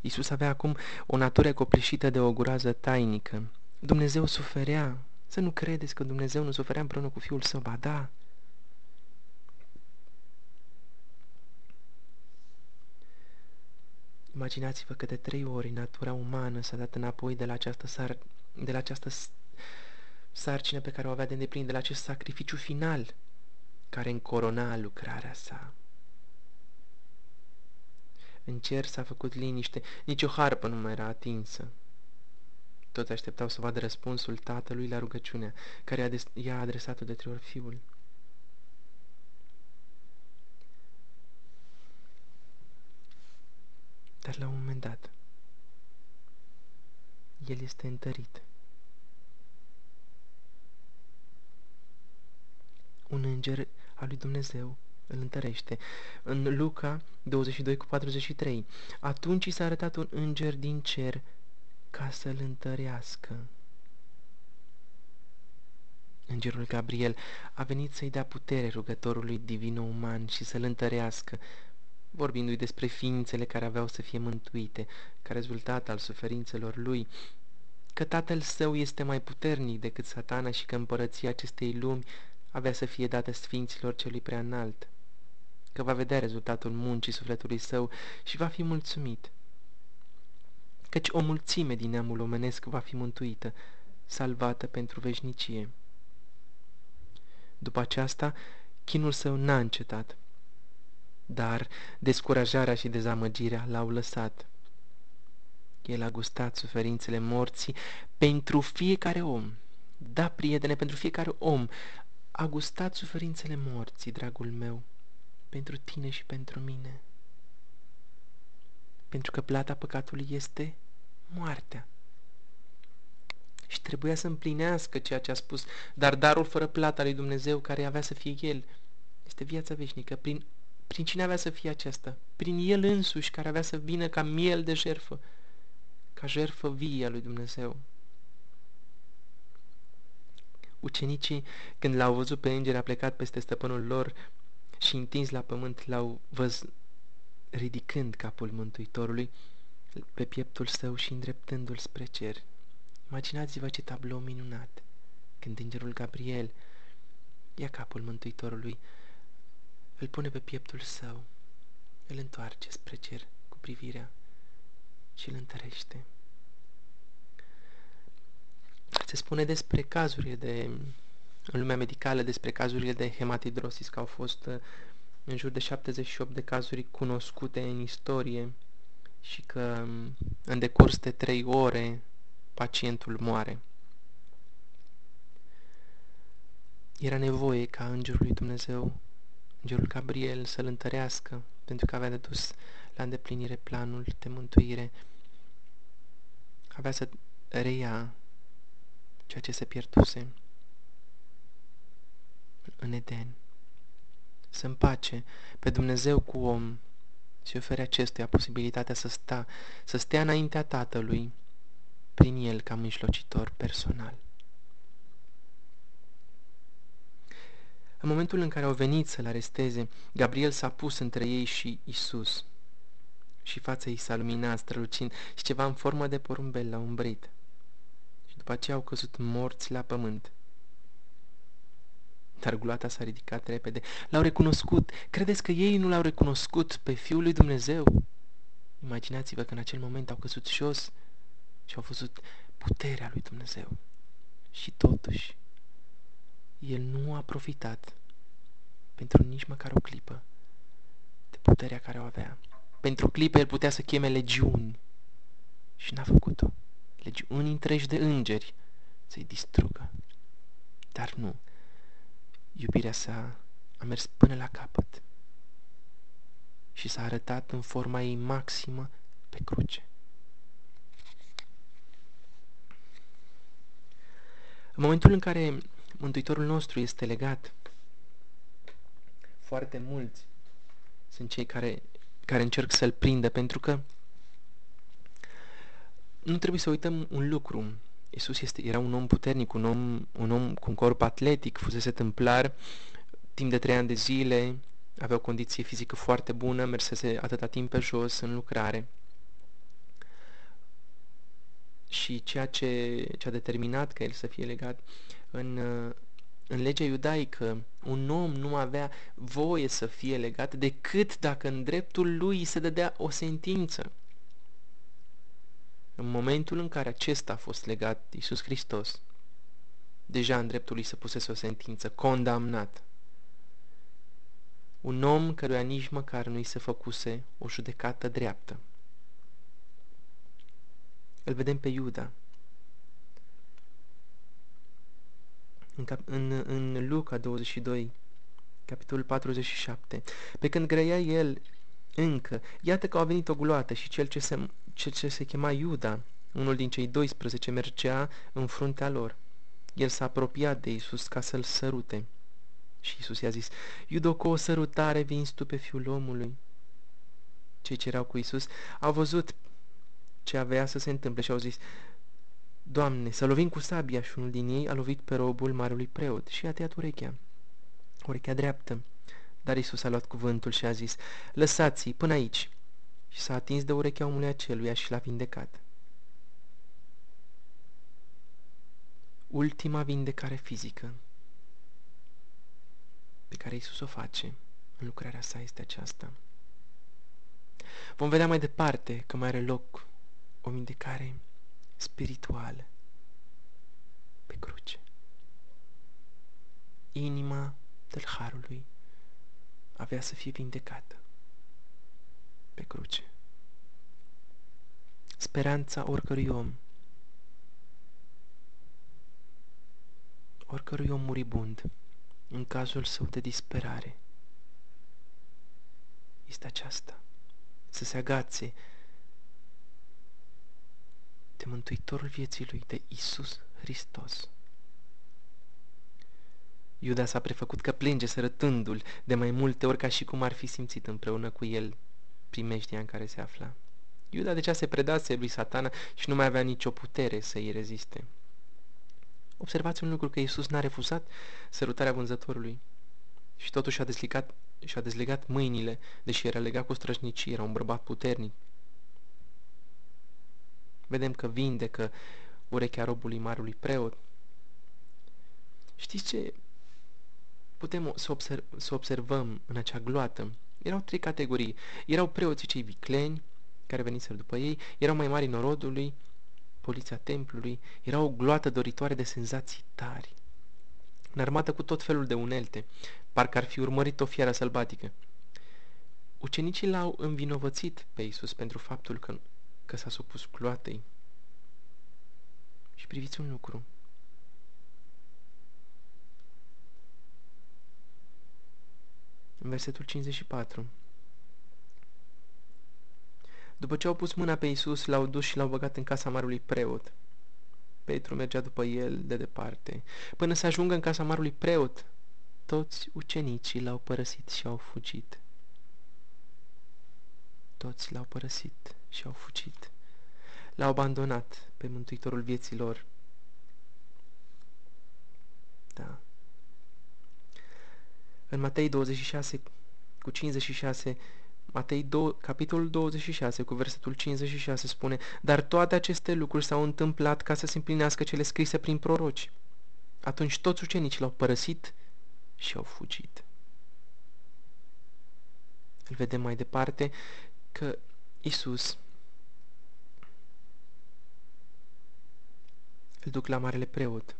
Isus avea acum o natură copleșită de o groază tainică. Dumnezeu suferea să nu credeți că Dumnezeu nu suferea împreună cu Fiul Său, ba da. Imaginați-vă că de trei ori natura umană s-a dat înapoi de la această, sar, de la această sarcină pe care o avea de îndeplinit, de la acest sacrificiu final care încorona lucrarea sa. În cer s-a făcut liniște, nici o harpă nu mai era atinsă. Toți așteptau să vadă răspunsul tatălui la rugăciunea care i-a adresat-o de trei ori fiul. Dar la un moment dat, el este întărit. Un înger al lui Dumnezeu îl întărește. În Luca 22 cu 43, atunci i s-a arătat un înger din cer ca să-l întărească. Îngerul Gabriel a venit să-i dea putere rugătorului divino-uman și să-l întărească, vorbindu-i despre ființele care aveau să fie mântuite, ca rezultat al suferințelor lui, că tatăl său este mai puternic decât satana și că împărăția acestei lumi avea să fie dată sfinților celui prea înalt, că va vedea rezultatul muncii sufletului său și va fi mulțumit căci o mulțime din neamul omenesc va fi mântuită, salvată pentru veșnicie. După aceasta, chinul său n-a încetat, dar descurajarea și dezamăgirea l-au lăsat. El a gustat suferințele morții pentru fiecare om. Da, prietene, pentru fiecare om a gustat suferințele morții, dragul meu, pentru tine și pentru mine pentru că plata păcatului este moartea. Și trebuia să împlinească ceea ce a spus, dar darul fără plata lui Dumnezeu, care avea să fie El, este viața veșnică. Prin, prin cine avea să fie aceasta? Prin El însuși, care avea să vină ca miel de jerfă, ca jerfă vie a lui Dumnezeu. Ucenicii, când l-au văzut pe înger, a plecat peste stăpânul lor și întins la pământ, l-au văzut ridicând capul Mântuitorului pe pieptul său și îndreptându-l spre cer. Imaginați-vă ce tablou minunat, când îngerul Gabriel ia capul Mântuitorului, îl pune pe pieptul său, îl întoarce spre cer cu privirea și îl întărește. Se spune despre cazurile de, în lumea medicală, despre cazurile de hematidrosis, că au fost în jur de 78 de cazuri cunoscute în istorie și că în decurs de 3 ore pacientul moare. Era nevoie ca Îngerul lui Dumnezeu, Îngerul Gabriel, să-l întărească, pentru că avea de dus la îndeplinire planul de mântuire. Avea să reia ceea ce se pierduse în Eden să împace pe Dumnezeu cu om și ofere acestuia posibilitatea să, sta, să stea înaintea Tatălui prin el ca mijlocitor personal. În momentul în care au venit să-l aresteze, Gabriel s-a pus între ei și Isus și fața ei s-a luminat strălucind și ceva în formă de porumbel l-a umbrit. Și după aceea au căzut morți la pământ. Dar gulata s-a ridicat repede. L-au recunoscut. Credeți că ei nu l-au recunoscut pe Fiul lui Dumnezeu? Imaginați-vă că în acel moment au căzut jos și au văzut puterea lui Dumnezeu. Și totuși, el nu a profitat pentru nici măcar o clipă de puterea care o avea. Pentru clipă el putea să cheme legiuni și n-a făcut-o. Legiuni întregi de îngeri să-i distrugă. Dar nu. Iubirea sa a mers până la capăt și s-a arătat în forma ei maximă pe cruce. În momentul în care Mântuitorul nostru este legat, foarte mulți sunt cei care, care încerc să-l prindă, pentru că nu trebuie să uităm un lucru. Iisus este, era un om puternic, un om, un om cu un corp atletic, fusese templar, timp de trei ani de zile, avea o condiție fizică foarte bună, mersese atâta timp pe jos în lucrare. Și ceea ce, ce a determinat ca el să fie legat în, în legea iudaică, un om nu avea voie să fie legat decât dacă în dreptul lui se dădea o sentință. În momentul în care acesta a fost legat, Iisus Hristos, deja în dreptul lui se pusese o sentință, condamnat. Un om căruia nici măcar nu-i se făcuse o judecată dreaptă. Îl vedem pe Iuda. În, cap- în, în Luca 22, capitolul 47. Pe când greia el încă, iată că a venit o guloată și cel ce se, ce, ce se chema Iuda, unul din cei 12, mergea în fruntea lor. El s-a apropiat de Isus ca să-l sărute. Și Isus i-a zis, Iudo, cu o sărutare vinzi tu pe fiul omului. Cei ce erau cu Isus au văzut ce avea să se întâmple și au zis, Doamne, să lovim cu sabia și unul din ei a lovit pe robul marelui preot și a tăiat urechea, urechea dreaptă. Dar Isus a luat cuvântul și a zis, lăsați-i până aici. Și s-a atins de urechea omului aceluia și l-a vindecat. Ultima vindecare fizică pe care Isus o face în lucrarea sa este aceasta. Vom vedea mai departe că mai are loc o vindecare spirituală pe cruce. Inima del Harului avea să fie vindecată pe cruce. Speranța oricărui om, oricărui om muribund, în cazul său de disperare, este aceasta, să se agațe de Mântuitorul vieții lui, de Isus Hristos. Iuda s-a prefăcut că plânge sărătându-l de mai multe ori ca și cum ar fi simțit împreună cu el primeștia în care se afla. Iuda deja se predase lui satana și nu mai avea nicio putere să îi reziste. Observați un lucru că Iisus n-a refuzat sărutarea vânzătorului și totuși a dezlegat, și-a dezlegat mâinile, deși era legat cu străjnicie, era un bărbat puternic. Vedem că vindecă urechea robului marului preot. Știți ce putem să, observ, să observăm în acea gloată? Erau trei categorii. Erau preoții cei vicleni, care veniseră după ei, erau mai mari norodului, poliția templului, era o gloată doritoare de senzații tari, înarmată cu tot felul de unelte, parcă ar fi urmărit o fiară sălbatică. Ucenicii l-au învinovățit pe Isus pentru faptul că, că s-a supus gloatei. Și priviți un lucru. În versetul 54. După ce au pus mâna pe Isus, l-au dus și l-au băgat în casa marului preot. Petru mergea după el de departe. Până să ajungă în casa marului preot, toți ucenicii l-au părăsit și au fugit. toți l-au părăsit și au fugit. L-au abandonat pe Mântuitorul vieții lor. Da. În Matei 26 cu 56, Matei 2, capitolul 26 cu versetul 56 spune Dar toate aceste lucruri s-au întâmplat ca să se împlinească cele scrise prin proroci. Atunci toți ucenicii l-au părăsit și au fugit. Îl vedem mai departe că Isus îl duc la marele preot,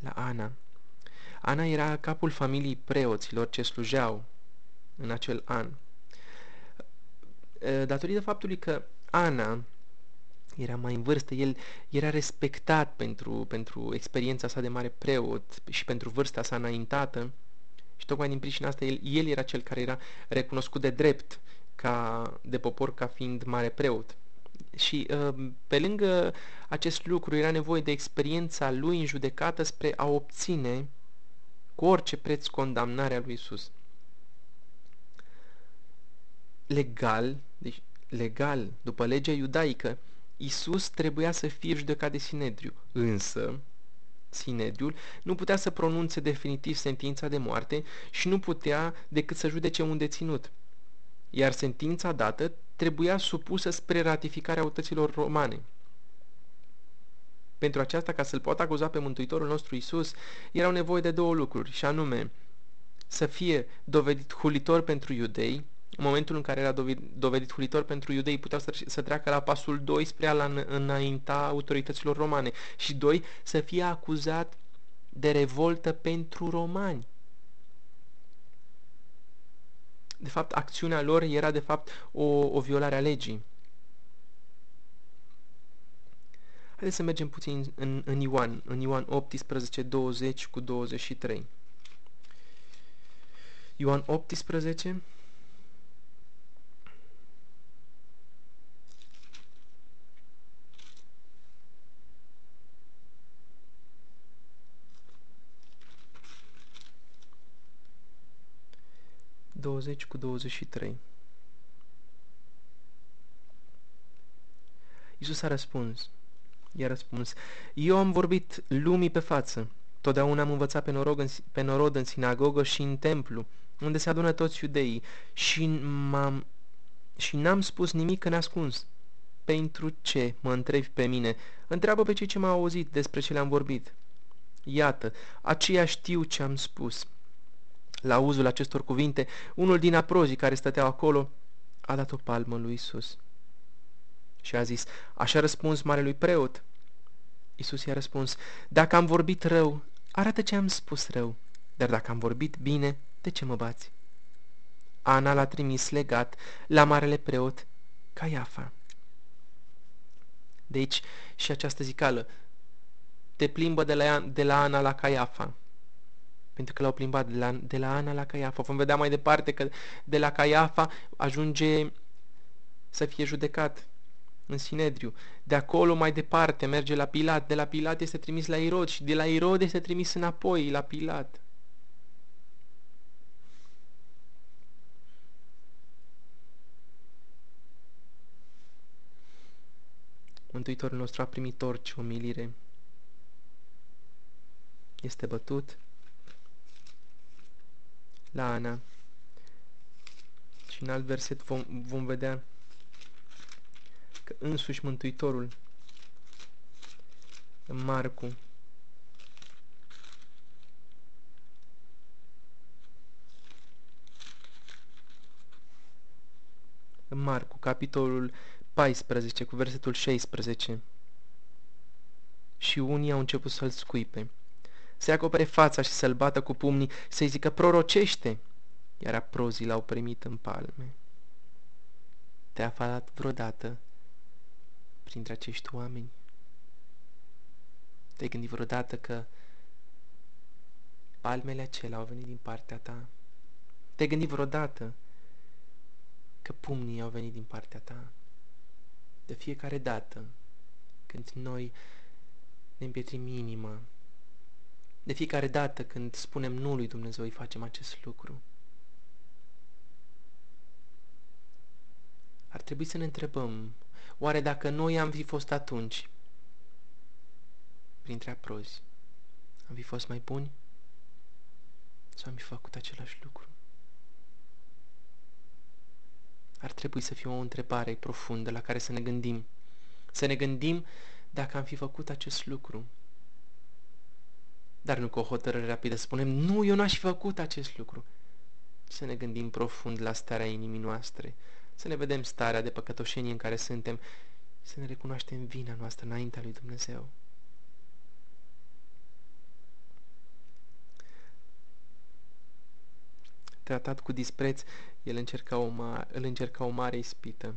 la Ana. Ana era capul familiei preoților ce slujeau în acel an. Datorită faptului că Ana era mai în vârstă, el era respectat pentru, pentru experiența sa de mare preot și pentru vârsta sa înaintată și tocmai din pricina asta el, el era cel care era recunoscut de drept ca, de popor ca fiind mare preot. Și uh, pe lângă acest lucru era nevoie de experiența lui în judecată spre a obține cu orice preț condamnarea lui Isus. Legal, deci legal, după legea iudaică, Isus trebuia să fie judecat de Sinedriu, însă Sinedriul nu putea să pronunțe definitiv sentința de moarte și nu putea decât să judece un deținut. Iar sentința dată trebuia supusă spre ratificarea autorităților romane. Pentru aceasta, ca să-L poată acuza pe Mântuitorul nostru Isus, erau nevoie de două lucruri, și anume să fie dovedit hulitor pentru iudei, în momentul în care era dovedit hulitor pentru iudei, putea să, să treacă la pasul 2 spre a înainta autorităților romane. Și doi, să fie acuzat de revoltă pentru romani. De fapt, acțiunea lor era de fapt o, o violare a legii. Haideți să mergem puțin în, în Ioan, în Ioan 18, 20 cu 23. Ioan 18, 20 cu 23. Iisus a răspuns. I-a răspuns, Eu am vorbit lumii pe față. Totdeauna am învățat pe, norod în, pe norod în sinagogă și în templu, unde se adună toți iudeii, și, m-am, și n-am spus nimic în ascuns. Pentru ce mă întrebi pe mine? Întreabă pe cei ce m-au auzit despre ce le-am vorbit. Iată, aceia știu ce am spus. La uzul acestor cuvinte, unul din aprozii care stăteau acolo a dat o palmă lui Isus. Și a zis, așa răspuns marelui preot. Isus i-a răspuns, dacă am vorbit rău, arată ce am spus rău, dar dacă am vorbit bine, de ce mă bați? Ana l-a trimis legat la marele preot Caiafa. De aici și această zicală, te plimbă de la, de la Ana la Caiafa pentru că l-au plimbat de la, de la Ana la Caiafa. Vom vedea mai departe că de la Caiafa ajunge să fie judecat în Sinedriu. De acolo mai departe merge la Pilat, de la Pilat este trimis la Irod și de la Irod este trimis înapoi la Pilat. Mântuitorul nostru a primit orice umilire. Este bătut, la Ana. Și în alt verset vom, vom vedea că însuși Mântuitorul în Marcu în Marcu, capitolul 14, cu versetul 16. Și unii au început să-l scuipe să-i acopere fața și să-l bată cu pumnii, să-i zică prorocește, iar aprozii l-au primit în palme. Te-a aflat vreodată printre acești oameni? Te-ai gândit vreodată că palmele acelea au venit din partea ta? Te-ai gândit vreodată că pumnii au venit din partea ta? De fiecare dată când noi ne împietrim inima de fiecare dată când spunem nu lui Dumnezeu, îi facem acest lucru. ar trebui să ne întrebăm, oare dacă noi am fi fost atunci printre aprozi, am fi fost mai buni? Sau am fi făcut același lucru? Ar trebui să fie o întrebare profundă la care să ne gândim. Să ne gândim dacă am fi făcut acest lucru. Dar nu cu o hotărâre rapidă spunem, nu, eu n-aș fi făcut acest lucru. Să ne gândim profund la starea inimii noastre, să ne vedem starea de păcătoșenie în care suntem, să ne recunoaștem vina noastră înaintea lui Dumnezeu. Tratat cu dispreț, el încerca o ma- îl încerca o mare ispită,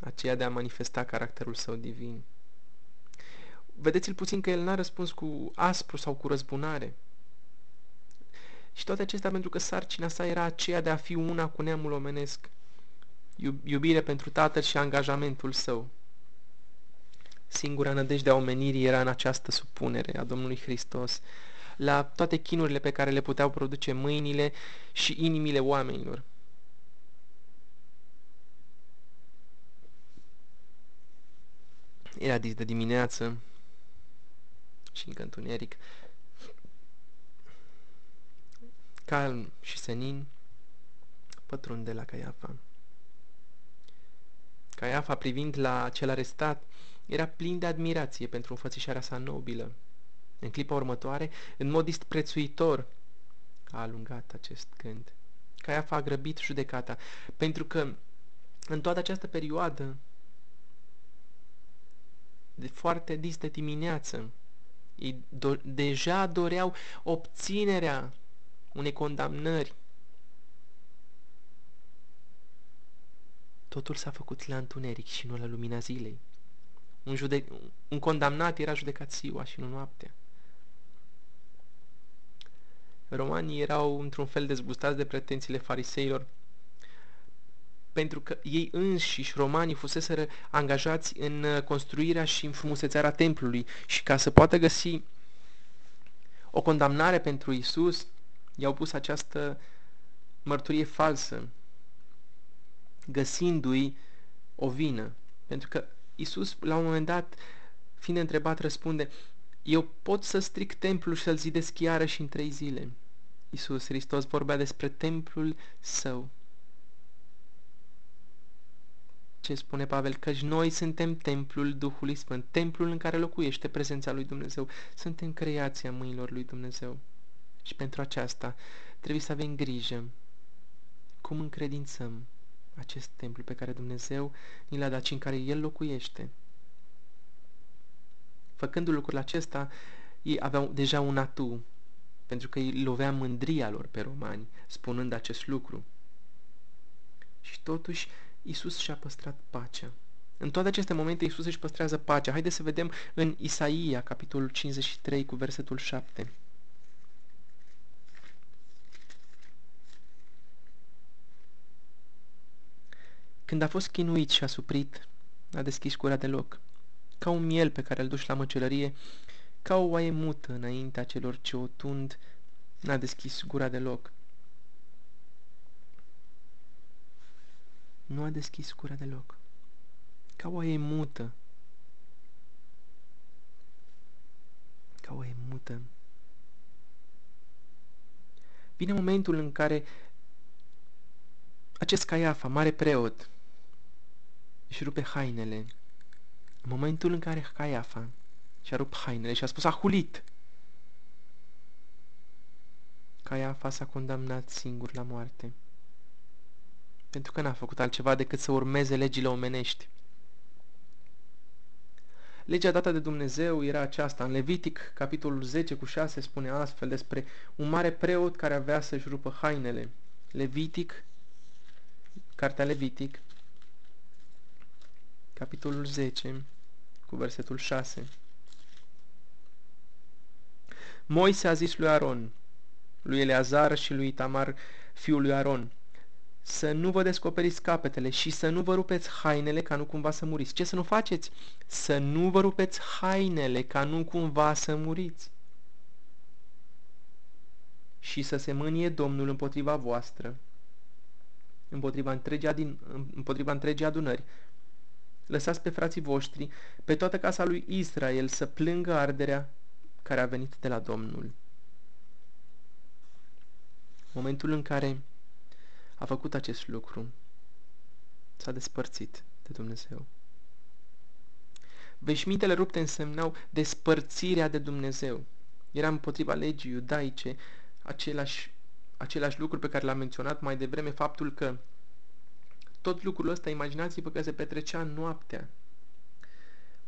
aceea de a manifesta caracterul său divin. Vedeți-l puțin că el n-a răspuns cu aspru sau cu răzbunare. Și toate acestea pentru că sarcina sa era aceea de a fi una cu neamul omenesc, iubire pentru tatăl și angajamentul său. Singura nădejde a omenirii era în această supunere a Domnului Hristos, la toate chinurile pe care le puteau produce mâinile și inimile oamenilor. Era dis de dimineață și încă întuneric. Calm și senin, pătrunde la Caiafa. Caiafa, privind la cel arestat, era plin de admirație pentru înfățișarea sa nobilă. În clipa următoare, în mod disprețuitor, a alungat acest gând. Caiafa a grăbit judecata, pentru că în toată această perioadă, de foarte dis de dimineață, ei do- deja doreau obținerea unei condamnări. Totul s-a făcut la întuneric și nu la lumina zilei. Un, jude- un condamnat era judecat ziua și nu noaptea. Romanii erau într-un fel dezgustați de pretențiile fariseilor, pentru că ei înșiși, romanii, fuseseră angajați în uh, construirea și înfrumusețarea templului și ca să poată găsi o condamnare pentru Isus, i-au pus această mărturie falsă, găsindu-i o vină. Pentru că Isus, la un moment dat, fiind întrebat, răspunde, eu pot să stric templul și să-l zidesc iarăși în trei zile. Isus Hristos vorbea despre templul său. Ce spune Pavel? Căci noi suntem templul Duhului Sfânt, templul în care locuiește prezența lui Dumnezeu. Suntem creația mâinilor lui Dumnezeu. Și pentru aceasta trebuie să avem grijă cum încredințăm acest templu pe care Dumnezeu ni l-a dat și în care El locuiește. Făcând lucrul acesta, ei aveau deja un atu, pentru că îi lovea mândria lor pe romani, spunând acest lucru. Și totuși, Isus și-a păstrat pacea. În toate aceste momente, Isus își păstrează pacea. Haideți să vedem în Isaia, capitolul 53, cu versetul 7. Când a fost chinuit și a suprit, a deschis gura de loc, ca un miel pe care îl duci la măcelărie, ca o oaie mută înaintea celor ce o tund, n-a deschis gura deloc. Nu a deschis gura deloc. Ca o oaie mută. Ca o oaie mută. Vine momentul în care acest Caiafa, mare preot, își rupe hainele. În momentul în care Caiafa și-a rupt hainele și a spus, a hulit. Caiafa s-a condamnat singur la moarte. Pentru că n-a făcut altceva decât să urmeze legile omenești. Legea dată de Dumnezeu era aceasta. În Levitic, capitolul 10 cu 6, spune astfel despre un mare preot care avea să-și rupă hainele. Levitic, cartea Levitic, capitolul 10, cu versetul 6. Moise a zis lui Aron, lui Eleazar și lui Tamar, fiul lui Aron, să nu vă descoperiți capetele și să nu vă rupeți hainele ca nu cumva să muriți. Ce să nu faceți? Să nu vă rupeți hainele ca nu cumva să muriți. Și să se mânie Domnul împotriva voastră. împotriva întregii, adin, împotriva întregii adunări. Lăsați pe frații voștri, pe toată casa lui Israel, să plângă arderea care a venit de la Domnul. Momentul în care a făcut acest lucru, s-a despărțit de Dumnezeu. Veșmintele rupte însemnau despărțirea de Dumnezeu. Era împotriva legii iudaice același, același lucru pe care l-am menționat mai devreme, faptul că tot lucrul ăsta, imaginați-vă că se petrecea noaptea.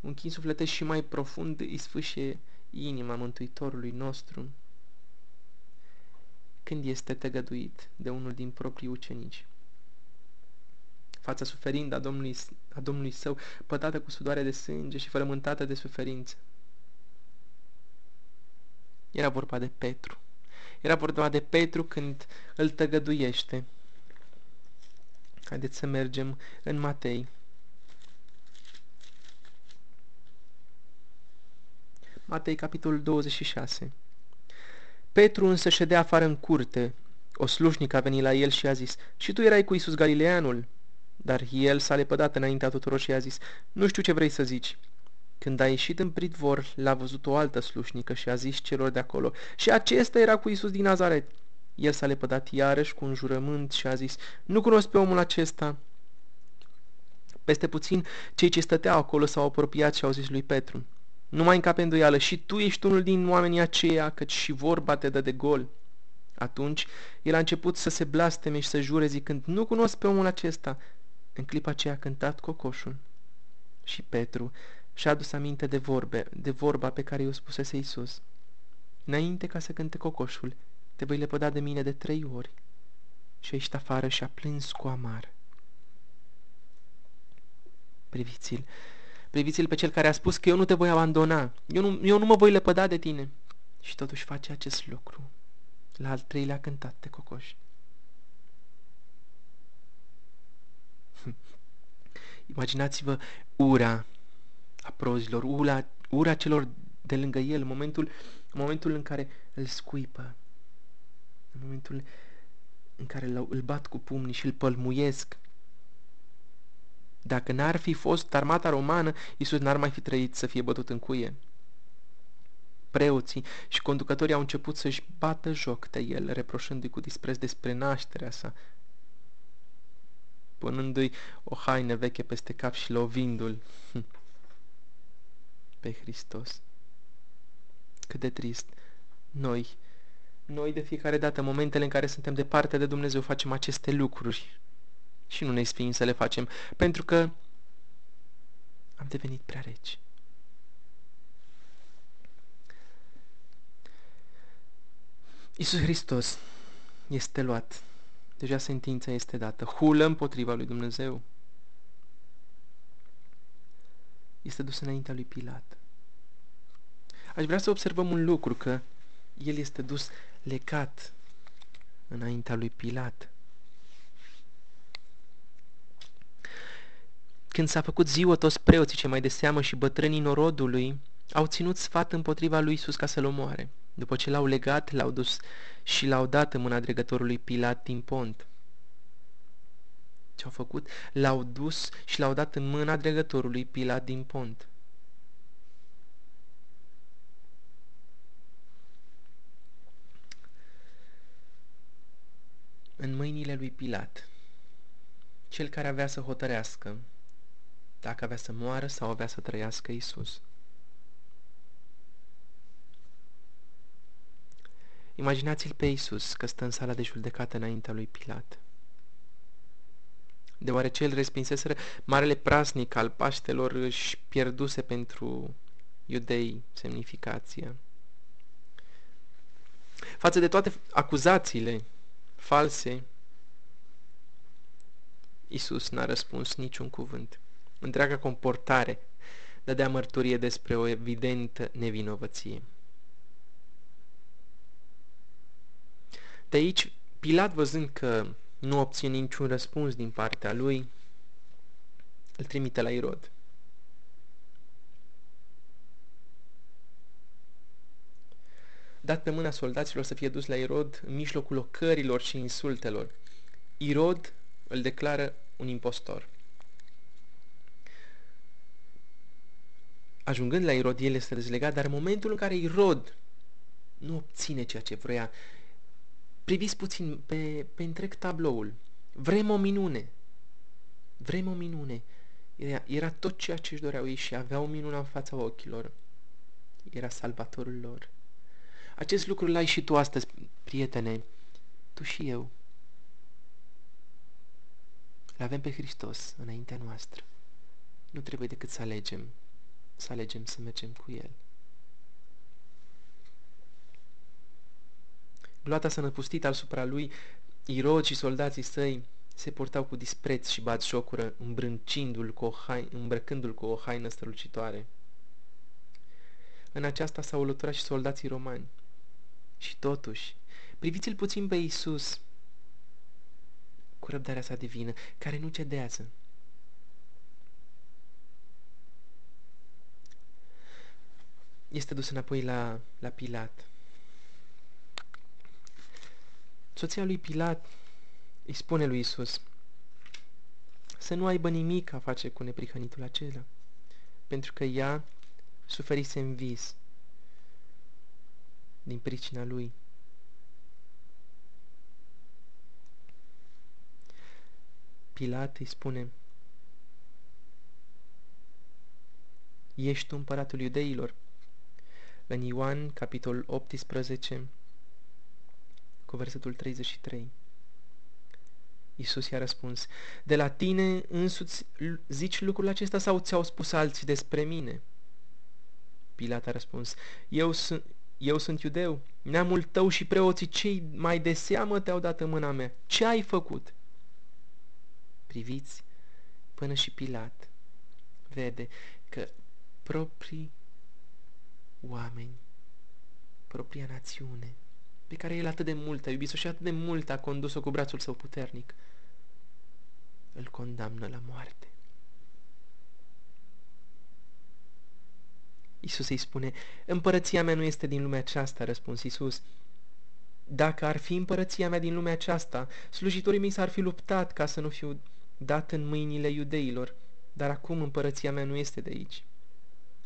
Un chin sufletesc și mai profund îi sfâșie inima Mântuitorului nostru când este tăgăduit de unul din proprii ucenici. Fața suferind a Domnului, a Domnului său, pătată cu sudoare de sânge și frământată de suferință. Era vorba de Petru. Era vorba de Petru când îl tăgăduiește. Haideți să mergem în Matei. Matei, capitolul 26. Petru însă ședea afară în curte. O slujnică a venit la el și a zis, Și tu erai cu Iisus Galileanul? Dar el s-a lepădat înaintea tuturor și a zis, Nu știu ce vrei să zici. Când a ieșit în pridvor, l-a văzut o altă slușnică și a zis celor de acolo, Și acesta era cu Iisus din Nazaret. El s-a lepădat iarăși cu un jurământ și a zis, Nu cunosc pe omul acesta. Peste puțin, cei ce stăteau acolo s-au apropiat și au zis lui Petru, Nu mai încape îndoială, și tu ești unul din oamenii aceia, căci și vorba te dă de gol. Atunci, el a început să se blasteme și să jure zicând, Nu cunosc pe omul acesta. În clipa aceea a cântat cocoșul. Și Petru și-a adus aminte de vorbe, de vorba pe care i-o spusese Iisus. Înainte ca să cânte cocoșul, te voi lepăda de mine de trei ori. Și ești afară și a plâns cu amar. Priviți-l, priviți-l pe cel care a spus că eu nu te voi abandona, eu nu, eu nu mă voi lepăda de tine. Și totuși face acest lucru. La al treilea cântat de cocoș. Imaginați-vă ura a prozilor, ura, ura celor de lângă el, momentul, momentul în care îl scuipă, în momentul în care îl bat cu pumnii și îl pălmuiesc. Dacă n-ar fi fost armata romană, Iisus n-ar mai fi trăit să fie bătut în cuie. Preoții și conducătorii au început să-și bată joc de el, reproșându-i cu dispreț despre nașterea sa, punându-i o haină veche peste cap și lovindu-l pe Hristos. Cât de trist! Noi, noi de fiecare dată, momentele în care suntem departe de Dumnezeu, facem aceste lucruri și nu ne sfim să le facem, pentru că am devenit prea reci. Iisus Hristos este luat. Deja sentința este dată. Hulă împotriva lui Dumnezeu. Este dus înaintea lui Pilat. Aș vrea să observăm un lucru, că el este dus legat înaintea lui Pilat. Când s-a făcut ziua, toți preoții ce mai de seamă și bătrânii norodului au ținut sfat împotriva lui Isus ca să-l omoare. După ce l-au legat, l-au dus și l-au dat în mâna dregătorului Pilat din pont. Ce-au făcut? L-au dus și l-au dat în mâna dregătorului Pilat din pont. în mâinile lui Pilat, cel care avea să hotărească dacă avea să moară sau avea să trăiască Isus. Imaginați-l pe Isus că stă în sala de judecată înaintea lui Pilat. Deoarece el respinseseră marele prasnic al Paștelor își pierduse pentru iudei semnificația. Față de toate acuzațiile false, Isus n-a răspuns niciun cuvânt. Întreaga comportare dădea mărturie despre o evidentă nevinovăție. De aici, Pilat, văzând că nu obține niciun răspuns din partea lui, îl trimite la Irod. dat pe mâna soldaților să fie dus la Irod în mijlocul ocărilor și insultelor. Irod îl declară un impostor. Ajungând la Irod, el este dezlegat, dar în momentul în care Irod nu obține ceea ce vrea, priviți puțin pe, pe întreg tabloul. Vrem o minune. Vrem o minune. Era, era tot ceea ce își doreau ei și aveau o minune în fața ochilor. Era salvatorul lor. Acest lucru l-ai și tu astăzi, prietene, tu și eu. L avem pe Hristos înaintea noastră. Nu trebuie decât să alegem, să alegem să mergem cu El. Gloata s-a năpustit asupra lui, Irod și soldații săi se portau cu dispreț și batjocură, îmbrâncindu-l cu o haină, îmbrăcându-l cu o haină strălucitoare. În aceasta s-au alăturat și soldații romani. Și totuși, priviți-l puțin pe Iisus, cu răbdarea sa divină, care nu cedează. Este dus înapoi la, la Pilat. Soția lui Pilat îi spune lui Isus să nu aibă nimic a face cu neprihănitul acela, pentru că ea suferise în vis din pricina lui. Pilat îi spune, Ești tu împăratul iudeilor? În Ioan, capitolul 18, cu versetul 33. Iisus i-a răspuns, De la tine însuți zici lucrul acesta sau ți-au spus alții despre mine? Pilat a răspuns, Eu sunt, eu sunt iudeu, neamul tău și preoții cei mai de seamă te-au dat în mâna mea. Ce ai făcut? Priviți, până și Pilat vede că proprii oameni, propria națiune, pe care el atât de mult a iubit-o și atât de mult a condus-o cu brațul său puternic, îl condamnă la moarte. Isus îi spune, împărăția mea nu este din lumea aceasta, răspuns Isus. Dacă ar fi împărăția mea din lumea aceasta, slujitorii mei s-ar fi luptat ca să nu fiu dat în mâinile iudeilor, dar acum împărăția mea nu este de aici.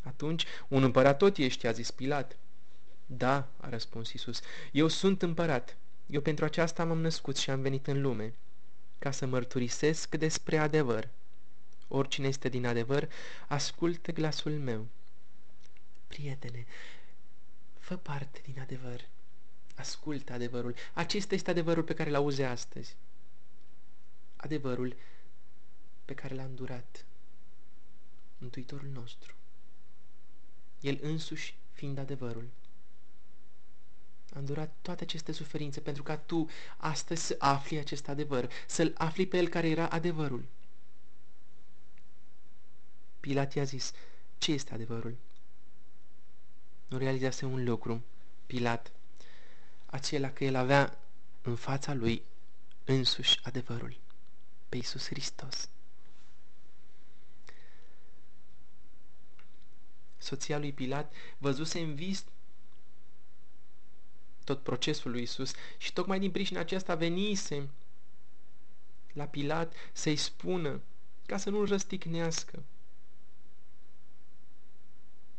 Atunci, un împărat tot ești, a zis Pilat. Da, a răspuns Isus, eu sunt împărat. Eu pentru aceasta m-am născut și am venit în lume, ca să mărturisesc despre adevăr. Oricine este din adevăr, ascultă glasul meu. Prietene, fă parte din adevăr. Ascultă adevărul. Acesta este adevărul pe care l auzi astăzi. Adevărul pe care l-a îndurat Mântuitorul nostru. El însuși fiind adevărul a îndurat toate aceste suferințe pentru ca tu astăzi să afli acest adevăr, să-l afli pe el care era adevărul. Pilat i-a zis, ce este adevărul? Nu realizase un lucru, Pilat, acela că el avea în fața lui însuși adevărul, pe Iisus Hristos. Soția lui Pilat văzuse în vis tot procesul lui Isus și tocmai din pricina aceasta venise la Pilat să-i spună ca să nu-l răstignească.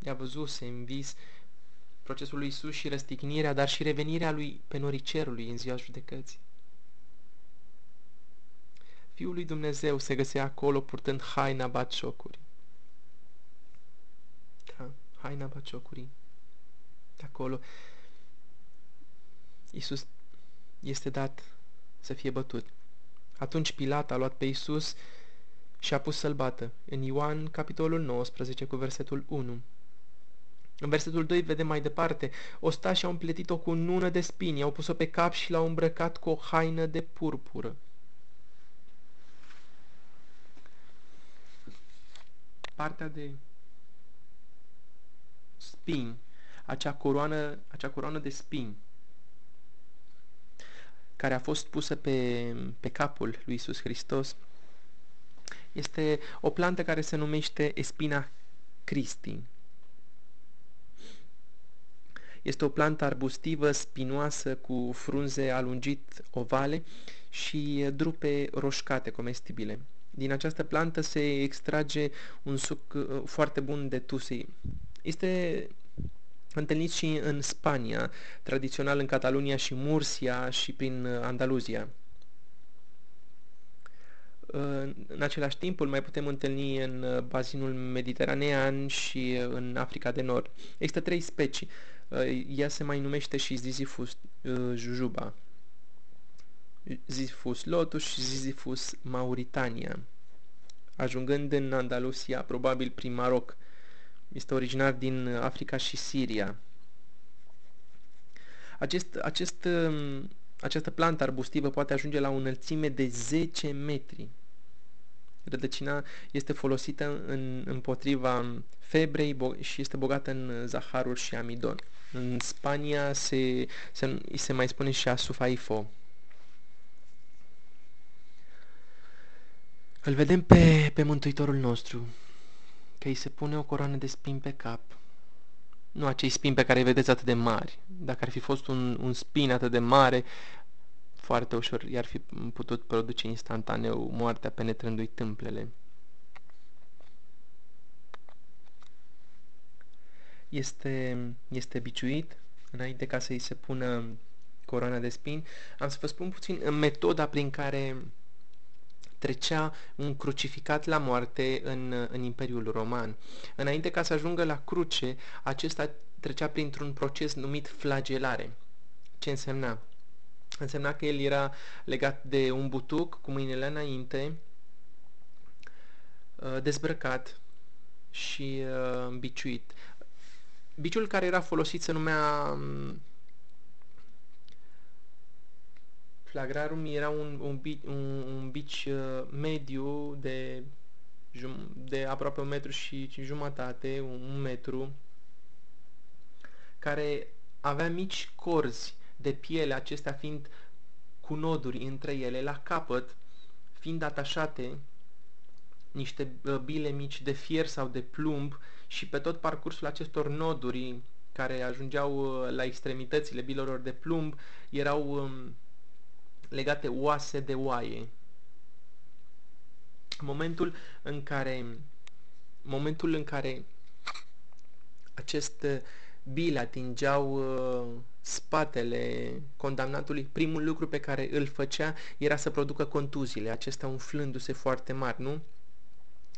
I-a văzuse în vis procesul lui Isus și răstignirea, dar și revenirea lui pe norii cerului în ziua judecății. Fiul lui Dumnezeu se găsea acolo purtând haina batșocuri. Da, haina batșocurii. Acolo Iisus este dat să fie bătut. Atunci Pilat a luat pe Iisus și a pus să-l bată. În Ioan, capitolul 19, cu versetul 1. În versetul 2 vedem mai departe, ostașii au împletit-o cu nună de spini, au pus-o pe cap și l-au îmbrăcat cu o haină de purpură. Partea de spini, acea coroană, acea coroană de spini, care a fost pusă pe, pe capul lui Isus Hristos este o plantă care se numește Espina Christi. Este o plantă arbustivă, spinoasă, cu frunze alungit ovale și drupe roșcate comestibile. Din această plantă se extrage un suc uh, foarte bun de tusei. Este întâlnit și în Spania, tradițional în Catalunia și Mursia și prin uh, Andaluzia. În același timp îl mai putem întâlni în uh, bazinul mediteranean și în Africa de Nord. Există trei specii. Ea se mai numește și Zizifus jujuba. Zizifus lotus și Zizifus mauritania. Ajungând în Andalusia, probabil prin Maroc. Este originar din Africa și Siria. Acest, acest, um, această plantă arbustivă poate ajunge la o înălțime de 10 metri. Rădăcina este folosită în, împotriva febrei și este bogată în zaharuri și amidon. În Spania se, se, se mai spune și asufaifo. Îl vedem pe, pe Mântuitorul nostru, că îi se pune o coroană de spin pe cap. Nu acei spini pe care îi vedeți atât de mari. Dacă ar fi fost un, un spin atât de mare, foarte ușor i-ar fi putut produce instantaneu moartea penetrându-i tâmplele. Este, este biciuit înainte ca să-i se pună coroana de spini. Am să vă spun puțin în metoda prin care trecea un crucificat la moarte în, în Imperiul Roman. Înainte ca să ajungă la cruce, acesta trecea printr-un proces numit flagelare. Ce însemna? Însemna că el era legat de un butuc cu mâinile înainte, uh, dezbrăcat și uh, biciuit. Biciul care era folosit se numea um, Flagrarum era un, un, un, un bici uh, mediu de, de aproape un metru și, și jumătate, un, un metru, care avea mici corzi de piele, acestea fiind cu noduri între ele, la capăt, fiind atașate niște uh, bile mici de fier sau de plumb și pe tot parcursul acestor noduri care ajungeau uh, la extremitățile bilelor de plumb erau um, legate oase de oaie. Momentul în care momentul în care acest bile atingeau uh, spatele condamnatului, primul lucru pe care îl făcea era să producă contuziile, acestea umflându-se foarte mari, nu?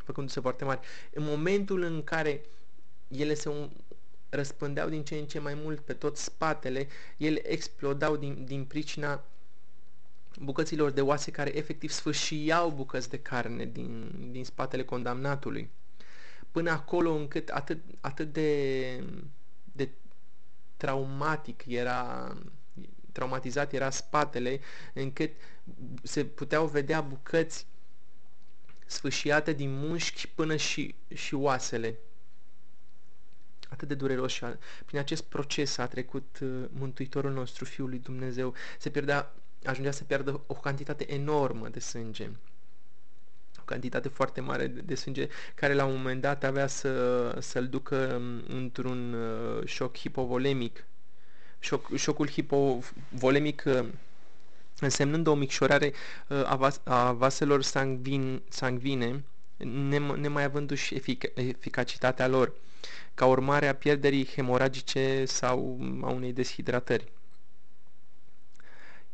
Făcându-se foarte mari. În momentul în care ele se um, răspândeau din ce în ce mai mult pe tot spatele, ele explodau din, din pricina bucăților de oase care efectiv sfâșiau bucăți de carne din, din spatele condamnatului. Până acolo încât atât, atât de, de traumatic era traumatizat era spatele, încât se puteau vedea bucăți sfâșiate din mușchi până și, și oasele. Atât de dureros și prin acest proces a trecut uh, Mântuitorul nostru, Fiul lui Dumnezeu. Se pierdea ajungea să pierdă o cantitate enormă de sânge. O cantitate foarte mare de, de sânge care la un moment dat avea să, să-l ducă um, într-un uh, șoc hipovolemic. Șoc, șocul hipovolemic uh, însemnând o micșorare uh, a, vas, a vaselor sanguin, sanguine, nemai avându-și efic- eficacitatea lor, ca urmare a pierderii hemoragice sau a unei deshidratări.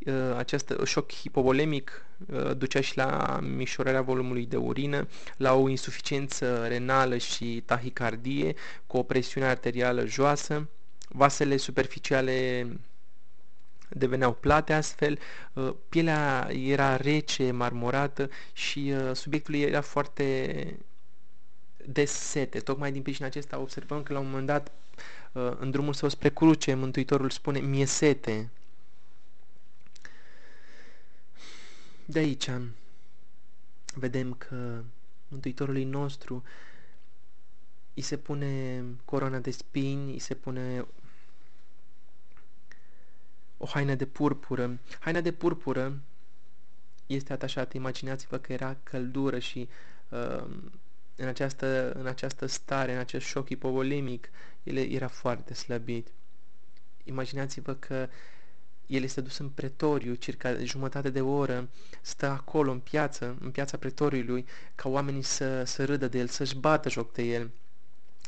Uh, acest șoc hipovolemic uh, ducea și la mișorarea volumului de urină, la o insuficiență renală și tahicardie, cu o presiune arterială joasă, vasele superficiale deveneau plate astfel, uh, pielea era rece, marmorată și subiectul era foarte des sete. Tocmai din pricina acesta observăm că la un moment dat în drumul său spre cruce, Mântuitorul spune, mie sete, De aici vedem că Mântuitorului nostru îi se pune coroana de spini, îi se pune o haină de purpură. Haina de purpură este atașată, imaginați-vă că era căldură și uh, în, această, în această stare, în acest șoc hipovolemic, el era foarte slăbit. Imaginați-vă că el este dus în pretoriu, circa jumătate de oră, stă acolo în piață, în piața pretoriului, ca oamenii să, să râdă de el, să-și bată joc de el,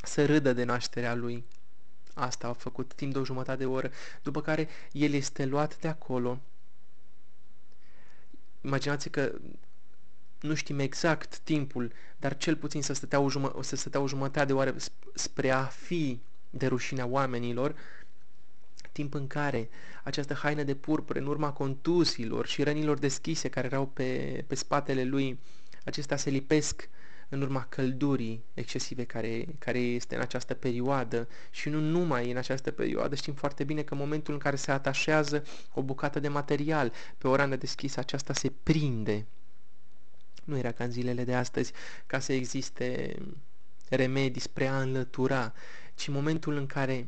să râdă de nașterea lui. Asta a făcut timp de o jumătate de oră, după care el este luat de acolo. Imaginați că nu știm exact timpul, dar cel puțin să stătea o, jumă, să stătea o jumătate de oară spre a fi de rușinea oamenilor, timp în care această haină de purpure, în urma contusilor și rănilor deschise care erau pe, pe spatele lui, acestea se lipesc în urma căldurii excesive care, care este în această perioadă și nu numai în această perioadă. Știm foarte bine că în momentul în care se atașează o bucată de material pe o rană deschisă, aceasta se prinde. Nu era ca în zilele de astăzi ca să existe remedii spre a înlătura, ci în momentul în care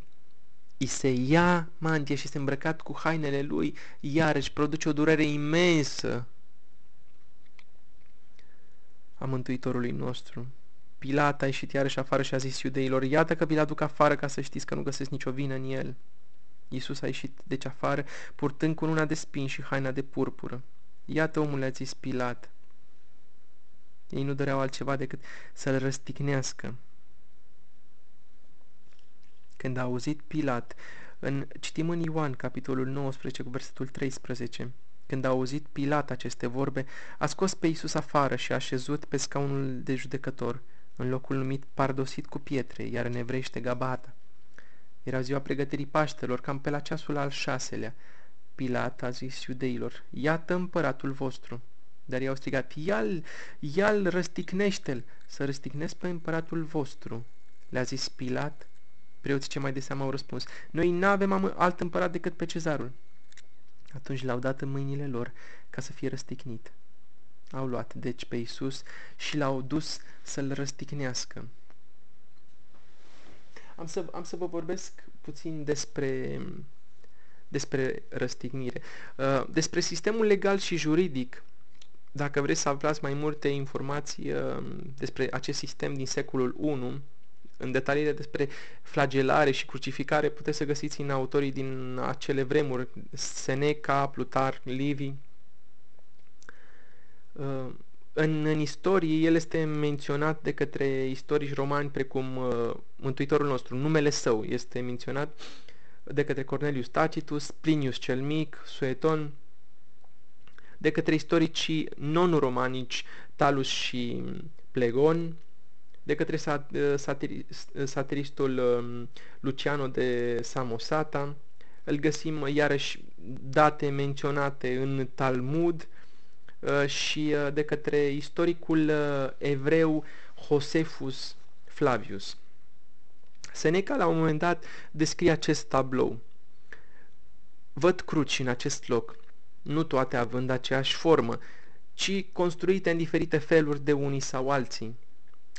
îi se ia mantie și este îmbrăcat cu hainele lui, iarăși produce o durere imensă a Mântuitorului nostru. Pilat a ieșit iarăși afară și a zis iudeilor, iată că vi-l aduc afară ca să știți că nu găsesc nicio vină în el. Iisus a ieșit deci afară, purtând cu una de spin și haina de purpură. Iată omul a zis Pilat. Ei nu doreau altceva decât să-l răstignească. Când a auzit Pilat, în, citim în Ioan, capitolul 19, cu versetul 13, când a auzit Pilat aceste vorbe, a scos pe Iisus afară și a așezut pe scaunul de judecător, în locul numit pardosit cu pietre, iar în evrește Gabata. Era ziua pregătirii Paștelor, cam pe la ceasul al șaselea. Pilat a zis iudeilor, iată împăratul vostru. Dar i-au strigat, ia-l, ia-l, răsticnește-l, să răsticnesc pe împăratul vostru. Le-a zis Pilat, preoții ce mai de seamă au răspuns, noi nu avem alt împărat decât pe cezarul. Atunci l-au dat în mâinile lor ca să fie răstignit. Au luat, deci, pe Iisus și l-au dus să-l răstignească. Am să, am să vă vorbesc puțin despre, despre răstignire. Uh, despre sistemul legal și juridic, dacă vreți să aflați mai multe informații uh, despre acest sistem din secolul I, în detaliile despre flagelare și crucificare puteți să găsiți în autorii din acele vremuri, Seneca, Plutar, Livy. Uh, în, în istorie, el este menționat de către istorici romani precum uh, Mântuitorul nostru. Numele său este menționat de către Cornelius Tacitus, Plinius cel Mic, Sueton, de către istoricii non-romanici Talus și Plegon, de către satiristul um, Luciano de Samosata. Îl găsim iarăși date menționate în Talmud uh, și uh, de către istoricul uh, evreu Josefus Flavius. Seneca la un moment dat descrie acest tablou. Văd cruci în acest loc, nu toate având aceeași formă, ci construite în diferite feluri de unii sau alții.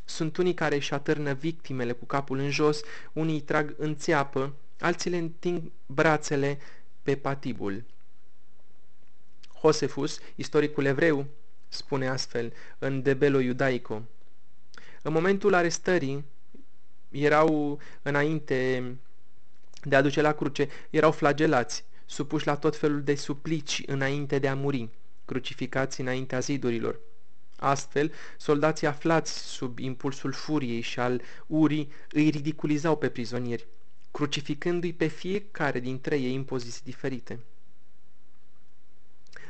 Sunt unii care își atârnă victimele cu capul în jos, unii îi trag în țeapă, alții le întind brațele pe patibul. Josefus, istoricul evreu, spune astfel în Debelo Iudaico. În momentul arestării erau înainte de a duce la cruce, erau flagelați, supuși la tot felul de suplici înainte de a muri, crucificați înaintea zidurilor. Astfel, soldații aflați sub impulsul furiei și al urii îi ridiculizau pe prizonieri, crucificându-i pe fiecare dintre ei în poziții diferite.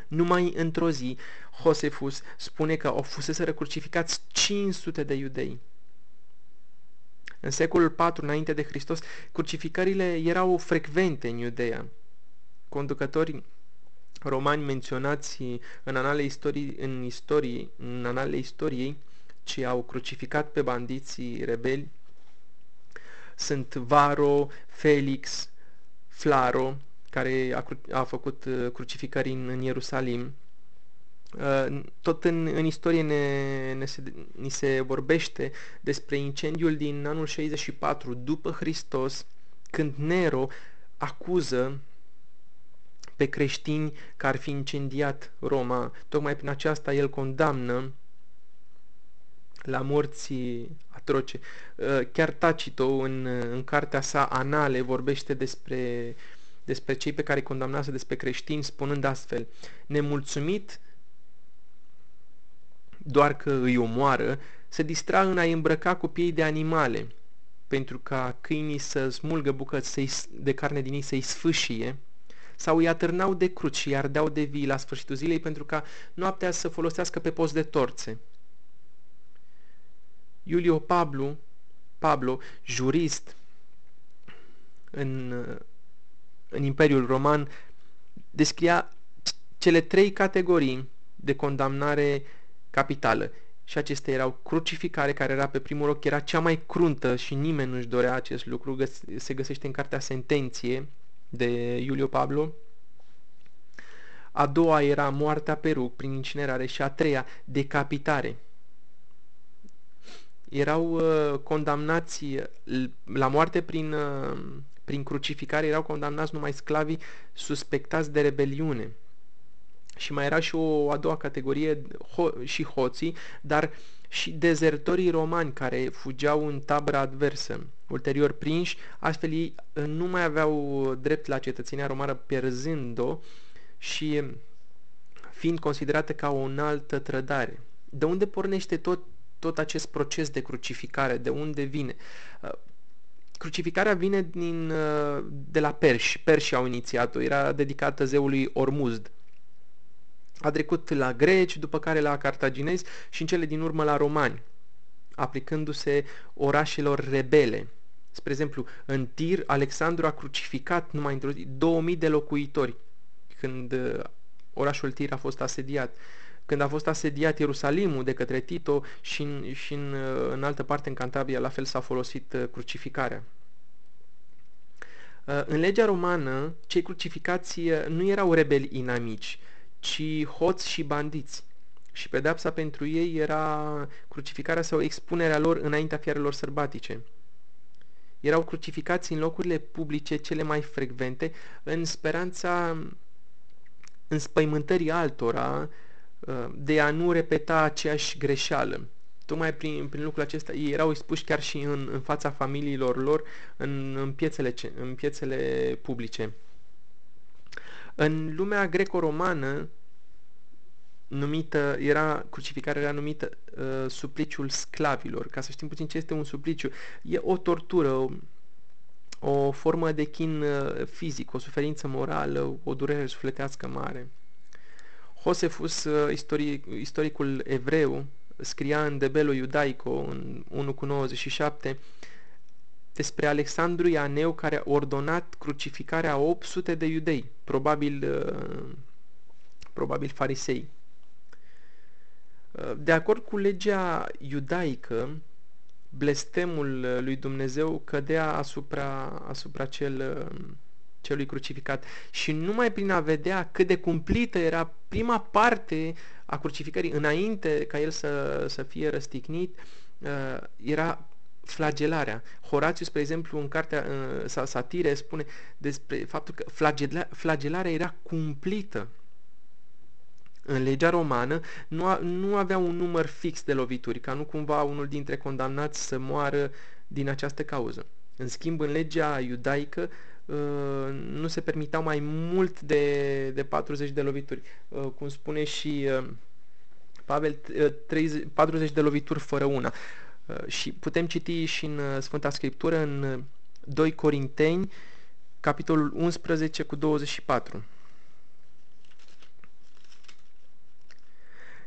Numai într-o zi, Josefus spune că au fusese crucificați 500 de iudei. În secolul IV înainte de Hristos, crucificările erau frecvente în Iudeea. Conducătorii romani menționați în anale istorii, în, istorie, în anale istoriei, ce au crucificat pe bandiții rebeli, sunt Varo, Felix, Flaro, care a, a făcut uh, crucificări în, în Ierusalim. Uh, tot în, în istorie ne, ne se, ni se vorbește despre incendiul din anul 64 după Hristos, când Nero acuză pe creștini că ar fi incendiat Roma. Tocmai prin aceasta el condamnă la morții atroce. Uh, chiar Tacito, în, în cartea sa Anale, vorbește despre despre cei pe care îi condamnase despre creștini, spunând astfel, nemulțumit doar că îi omoară, se distra în a-i îmbrăca cu piei de animale, pentru ca câinii să smulgă bucăți de carne din ei să-i sfâșie, sau îi atârnau de cruci și îi ardeau de vii la sfârșitul zilei pentru ca noaptea să folosească pe post de torțe. Iulio Pablo, Pablo, jurist în, în Imperiul Roman, descria cele trei categorii de condamnare capitală. Și acestea erau crucificare, care era pe primul loc, era cea mai cruntă și nimeni nu-și dorea acest lucru, se găsește în cartea Sentenție de Iulio Pablo. A doua era moartea pe rug prin incinerare și a treia decapitare. Erau uh, condamnați la moarte prin, uh, prin crucificare, erau condamnați numai sclavii suspectați de rebeliune. Și mai era și o a doua categorie, ho- și hoții, dar și dezertorii romani care fugeau în tabără adversă. Ulterior prinși, astfel ei uh, nu mai aveau drept la cetățenia romană pierzând-o și fiind considerată ca o înaltă trădare. De unde pornește tot, tot acest proces de crucificare? De unde vine? Uh, crucificarea vine din, uh, de la perși. Perșii au inițiat-o. Era dedicată zeului Ormuzd. A trecut la greci, după care la cartaginezi și în cele din urmă la romani, aplicându-se orașelor rebele. Spre exemplu, în Tir, Alexandru a crucificat numai într-o zi 2000 de locuitori când uh, orașul Tir a fost asediat. Când a fost asediat Ierusalimul de către Tito și în, și în, uh, în altă parte, în Cantabria, la fel s-a folosit uh, crucificarea. În legea romană, cei crucificați nu erau rebeli inamici, ci hoți și bandiți. Și pedepsa pentru ei era crucificarea sau expunerea lor înaintea fiarelor sărbatice. Erau crucificați în locurile publice cele mai frecvente în speranța înspăimântării altora uh, de a nu repeta aceeași greșeală. Tocmai prin, prin lucrul acesta ei erau expuși chiar și în, în fața familiilor lor în, în, piețele, în piețele publice. În lumea greco-romană, numită, era, crucificarea era numită uh, supliciul sclavilor. Ca să știm puțin ce este un supliciu, e o tortură, o, o formă de chin uh, fizic, o suferință morală, o durere sufletească mare. Josefus, uh, istoric, istoricul evreu, scria în Debelo Iudaico, în 1 cu 97, despre Alexandru Ianeu care a ordonat crucificarea a 800 de iudei, probabil, uh, probabil farisei. Uh, de acord cu legea iudaică, blestemul lui Dumnezeu cădea asupra, asupra cel, uh, celui crucificat. Și numai prin a vedea cât de cumplită era prima parte a crucificării, înainte ca el să, să fie răstignit, era flagelarea. Horațiu, spre exemplu, în cartea uh, Satire spune despre faptul că flagela, flagelarea era cumplită. În legea romană nu, a, nu avea un număr fix de lovituri, ca nu cumva unul dintre condamnați să moară din această cauză. În schimb, în legea iudaică uh, nu se permiteau mai mult de, de 40 de lovituri. Uh, cum spune și uh, Pavel, 30, 40 de lovituri fără una. Uh, și putem citi și în uh, Sfânta Scriptură, în 2 uh, Corinteni, capitolul 11 cu 24.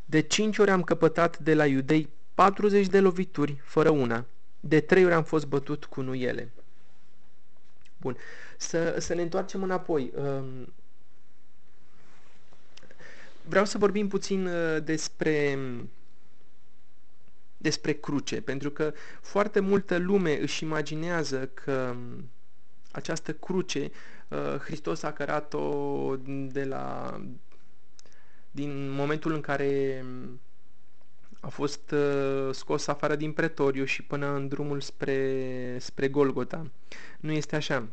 De cinci ori am căpătat de la iudei 40 de lovituri, fără una. De trei ori am fost bătut cu nuiele. Bun. Să, să ne întoarcem înapoi. Um, vreau să vorbim puțin despre despre cruce, pentru că foarte multă lume își imaginează că această cruce uh, Hristos a cărat-o de la din momentul în care a fost uh, scos afară din pretoriu și până în drumul spre, spre Golgota. Nu este așa.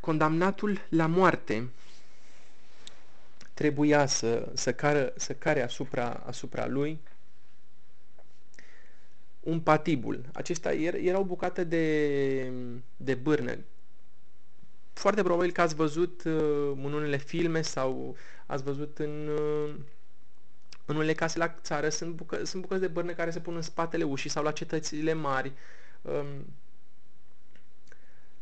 Condamnatul la moarte trebuia să, să, cară, să care asupra, asupra lui un patibul. Acesta era, era o bucată de, de bârnă foarte probabil că ați văzut uh, în unele filme sau ați văzut în, uh, în unele case la țară, sunt, bucă, sunt bucăți de bărne care se pun în spatele ușii sau la cetățile mari, um,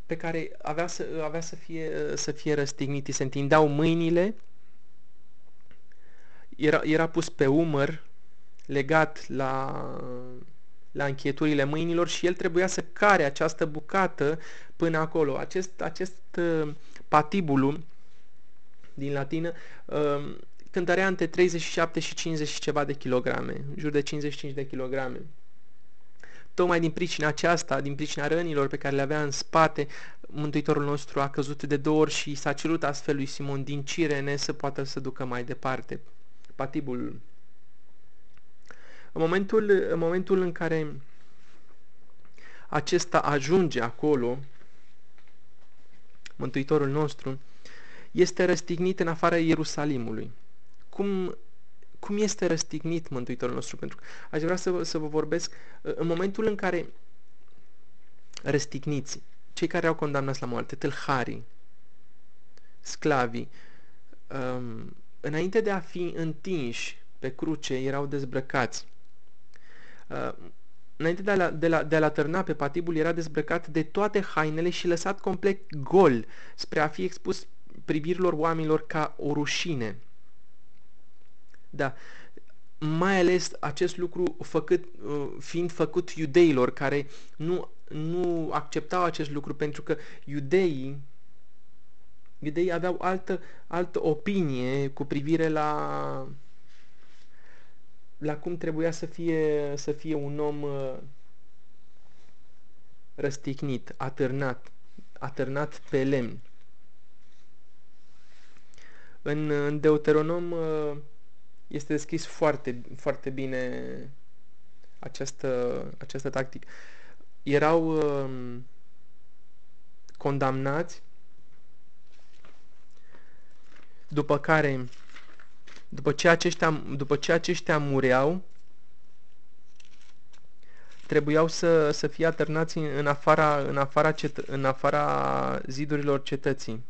pe care avea să, avea să fie, să fie răstignit. Se întindeau mâinile, era, era pus pe umăr, legat la, la încheieturile mâinilor și el trebuia să care această bucată până acolo. Acest, acest uh, patibulum din latină uh, cântărea între 37 și 50 și ceva de kilograme, în jur de 55 de kilograme. Tocmai din pricina aceasta, din pricina rănilor pe care le avea în spate, Mântuitorul nostru a căzut de două ori și s-a cerut astfel lui Simon din Cirene să poată să ducă mai departe patibul. În momentul, în momentul în care acesta ajunge acolo, Mântuitorul nostru, este răstignit în afara Ierusalimului. Cum, cum este răstignit Mântuitorul nostru? Pentru că aș vrea să, să vă vorbesc în momentul în care răstigniți, cei care au condamnat la moarte, tâlharii, sclavii, um, înainte de a fi întinși pe cruce, erau dezbrăcați. Uh, înainte de a, de, la, de a-l atârna pe patibul, era dezbrăcat de toate hainele și lăsat complet gol, spre a fi expus privirilor oamenilor ca o rușine. Da, mai ales acest lucru făcut, uh, fiind făcut iudeilor care nu, nu acceptau acest lucru pentru că iudeii iudeii aveau altă, altă opinie cu privire la la cum trebuia să fie, să fie un om uh, răstignit, atârnat, atârnat pe lemn. În, în Deuteronom uh, este deschis foarte, foarte bine această, această tactică. Erau uh, condamnați după care după ce aceștia, după ce aceștia mureau, trebuiau să, să fie atârnați în afara, în, afara cet, în afara zidurilor cetății.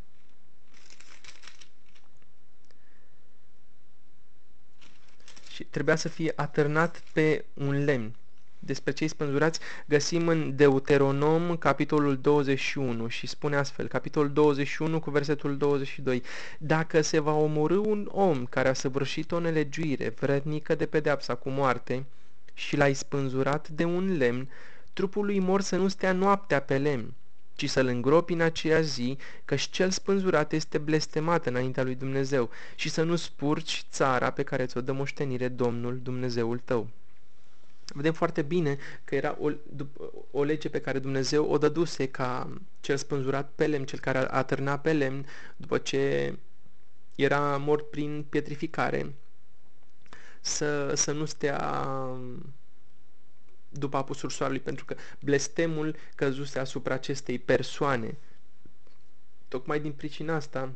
Și trebuia să fie atârnat pe un lemn despre cei spânzurați găsim în Deuteronom, capitolul 21 și spune astfel, capitolul 21 cu versetul 22, Dacă se va omorâ un om care a săvârșit o nelegiuire vrednică de pedeapsa cu moarte și l-ai spânzurat de un lemn, trupul lui mor să nu stea noaptea pe lemn, ci să-l îngropi în aceea zi, căci cel spânzurat este blestemat înaintea lui Dumnezeu și să nu spurci țara pe care ți-o dă moștenire Domnul Dumnezeul tău vedem foarte bine că era o, o lege pe care Dumnezeu o dăduse ca cel spânzurat pe lemn, cel care a târna pe lemn după ce era mort prin pietrificare, să, să nu stea după apusul soarelui, pentru că blestemul căzuse asupra acestei persoane. Tocmai din pricina asta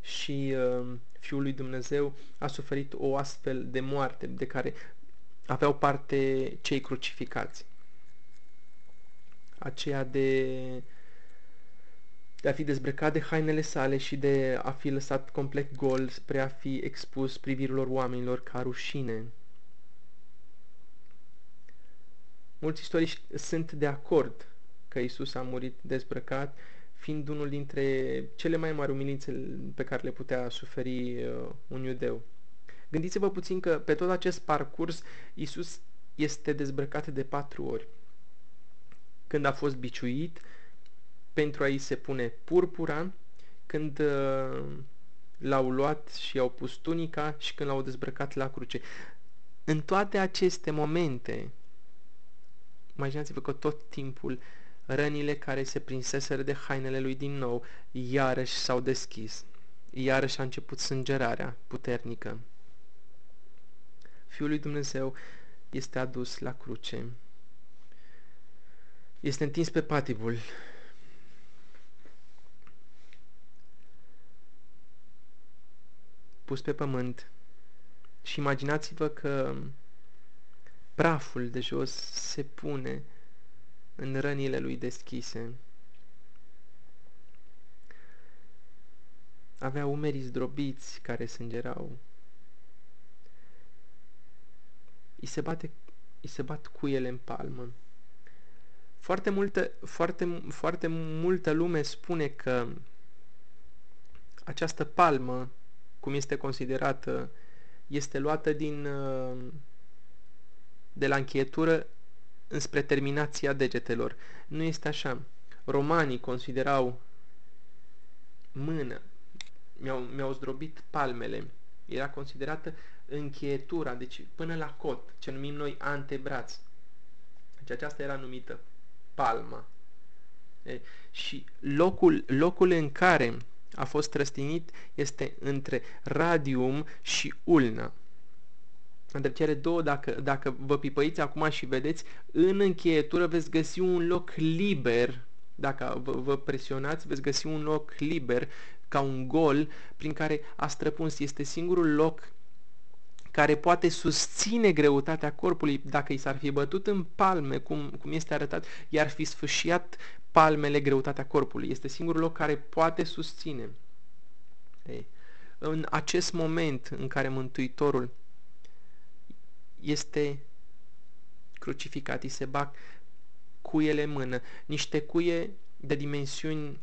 și uh, Fiul lui Dumnezeu a suferit o astfel de moarte de care aveau parte cei crucificați. Aceea de, de a fi dezbrăcat de hainele sale și de a fi lăsat complet gol spre a fi expus privirilor oamenilor ca rușine. Mulți istorici sunt de acord că Isus a murit dezbrăcat, fiind unul dintre cele mai mari umilințe pe care le putea suferi uh, un iudeu. Gândiți-vă puțin că pe tot acest parcurs Isus este dezbrăcat de patru ori. Când a fost biciuit, pentru a-i se pune purpura, când uh, l-au luat și au pus tunica și când l-au dezbrăcat la cruce. În toate aceste momente, imaginați-vă că tot timpul rănile care se prinseseră de hainele lui din nou, iarăși s-au deschis. Iarăși a început sângerarea puternică. Fiul lui Dumnezeu este adus la cruce. Este întins pe patibul. Pus pe pământ. Și imaginați-vă că praful de jos se pune în rănile lui deschise. avea umerii zdrobiți care sângerau. Îi se, bate, îi se bat cuiele în palmă. Foarte multă, foarte, foarte multă lume spune că această palmă, cum este considerată, este luată din de la încheietură înspre terminația degetelor. Nu este așa. Romanii considerau mână, mi-au, mi-au zdrobit palmele. Era considerată încheietura, deci până la cot, ce numim noi antebraț. Deci aceasta era numită palma. E, și locul, locul în care a fost răstinit este între radium și ulna. Între cele două, dacă, dacă vă pipăiți acum și vedeți, în încheietură veți găsi un loc liber, dacă vă, vă presionați, veți găsi un loc liber, ca un gol, prin care a străpuns. Este singurul loc care poate susține greutatea corpului. Dacă i s-ar fi bătut în palme, cum, cum este arătat, i-ar fi sfâșiat palmele greutatea corpului. Este singurul loc care poate susține. Ei, în acest moment în care Mântuitorul este crucificat, îi se bag cuiele în mână, niște cuie de dimensiuni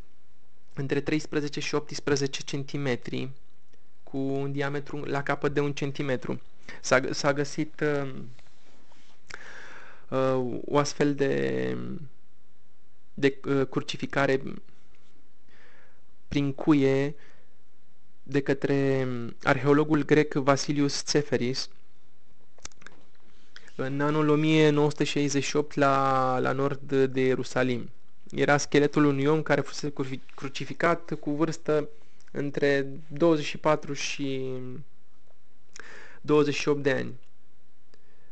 între 13 și 18 centimetri, cu un diametru la capăt de un centimetru. S-a, găsit uh, uh, o astfel de, de uh, crucificare prin cuie de către arheologul grec Vasilius Tseferis în anul 1968 la, la nord de Ierusalim. Era scheletul unui om care fusese crucificat cu vârstă între 24 și 28 de ani.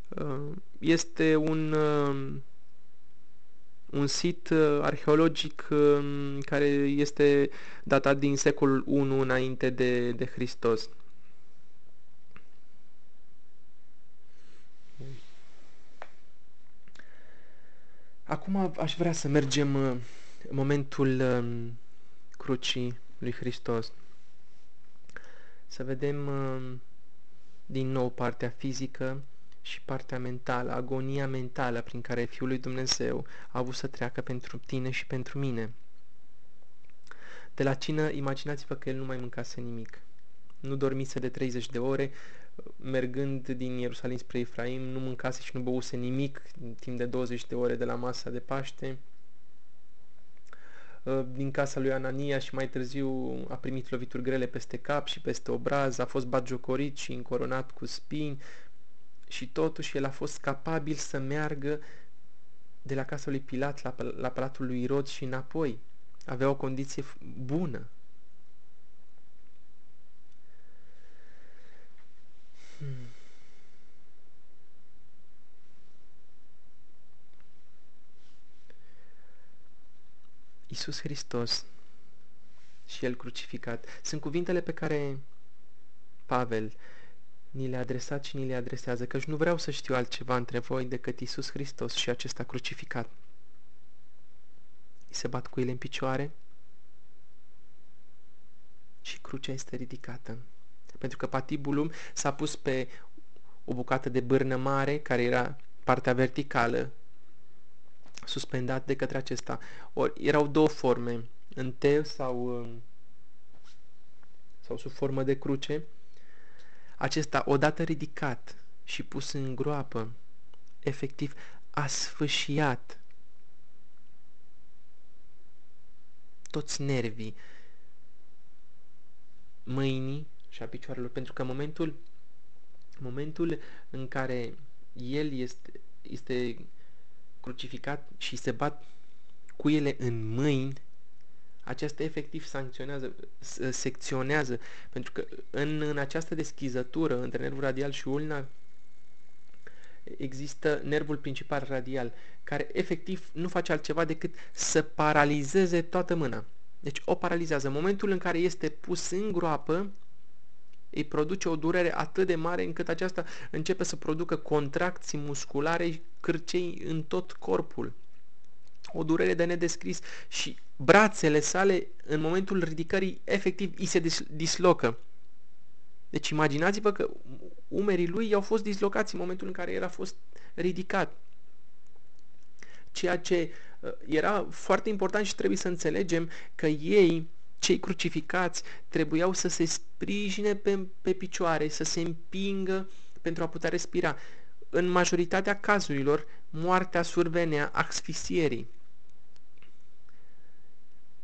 Uh, este un, uh, un sit uh, arheologic care este datat din secolul 1 înainte de, de Hristos. Acum aș vrea să mergem în momentul crucii lui Hristos. Să vedem din nou partea fizică și partea mentală, agonia mentală prin care Fiul lui Dumnezeu a avut să treacă pentru tine și pentru mine. De la cină, imaginați-vă că el nu mai mâncase nimic. Nu dormise de 30 de ore, mergând din Ierusalim spre Efraim, nu mâncase și nu băuse nimic în timp de 20 de ore de la masa de Paște. Uh, din casa lui Anania și mai târziu a primit lovituri grele peste cap și peste obraz, a fost batjocorit și încoronat cu spini și totuși el a fost capabil să meargă de la casa lui Pilat la, la palatul lui Irod și înapoi. Avea o condiție bună. Hmm. Iisus Hristos și El crucificat sunt cuvintele pe care Pavel ni le-a adresat și ni le adresează, căci nu vreau să știu altceva între voi decât Iisus Hristos și acesta crucificat. Îi se bat cu ele în picioare și crucea este ridicată. Pentru că patibulum s-a pus pe o bucată de bârnă mare, care era partea verticală suspendat de către acesta. Ori erau două forme, în T sau, um, sau sub formă de cruce. Acesta, odată ridicat și pus în groapă, efectiv a sfâșiat toți nervii mâinii și a picioarelor, pentru că momentul, momentul în care el este, este crucificat și se bat cu ele în mâini, aceasta efectiv sancționează, secționează, pentru că în, în această deschizătură între nervul radial și ulna există nervul principal radial, care efectiv nu face altceva decât să paralizeze toată mâna. Deci o paralizează. În momentul în care este pus în groapă, îi produce o durere atât de mare încât aceasta începe să producă contracții musculare cârcei în tot corpul. o durere de nedescris și brațele sale, în momentul ridicării, efectiv, îi se dislocă. Deci imaginați-vă că umerii lui i-au fost dislocați în momentul în care el a fost ridicat. Ceea ce uh, era foarte important și trebuie să înțelegem că ei, cei crucificați, trebuiau să se sprijine pe, pe picioare, să se împingă pentru a putea respira. În majoritatea cazurilor, moartea survenea asfixierii.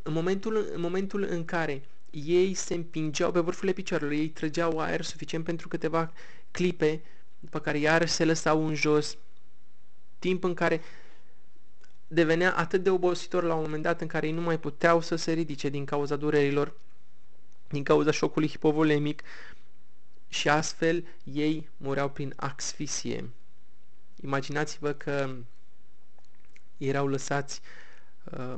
În momentul, în momentul în care ei se împingeau pe vârfurile picioarelor, ei trăgeau aer suficient pentru câteva clipe, după care iar se lăsau în jos, timp în care devenea atât de obositor la un moment dat în care ei nu mai puteau să se ridice din cauza durerilor, din cauza șocului hipovolemic și astfel ei mureau prin asfixie. Imaginați-vă că erau lăsați uh,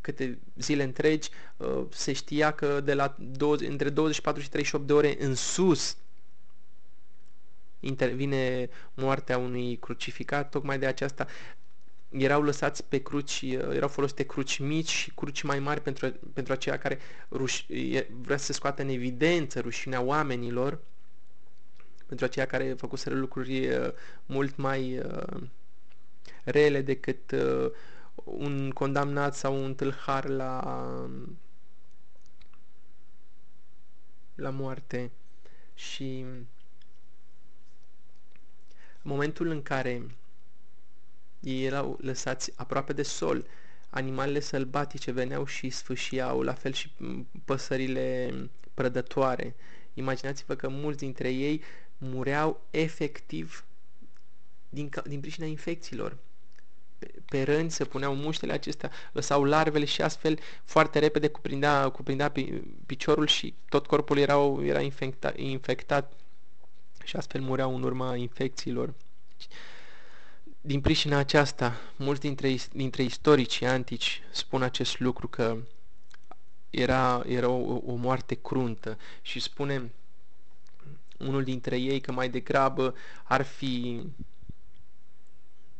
câte zile întregi, uh, se știa că de la 20, între 24 și 38 de ore în sus intervine moartea unui crucificat, tocmai de aceasta erau lăsați pe cruci, uh, erau folosite cruci mici și cruci mai mari pentru, pentru aceia care ruș, vrea să se scoată în evidență rușinea oamenilor, pentru aceia care făcuseră lucruri uh, mult mai rele decât un condamnat sau un tâlhar la, la moarte. Și în momentul în care ei erau lăsați aproape de sol, animalele sălbatice veneau și sfâșiau, la fel și păsările prădătoare. Imaginați-vă că mulți dintre ei mureau efectiv din, din pricina infecțiilor pe rând se puneau muștele acestea, lăsau larvele și astfel foarte repede cuprindea, cuprindea piciorul și tot corpul era, era infecta, infectat și astfel mureau în urma infecțiilor. Din pricina aceasta, mulți dintre, dintre istoricii antici spun acest lucru că era, era o, o moarte cruntă și spune unul dintre ei că mai degrabă ar fi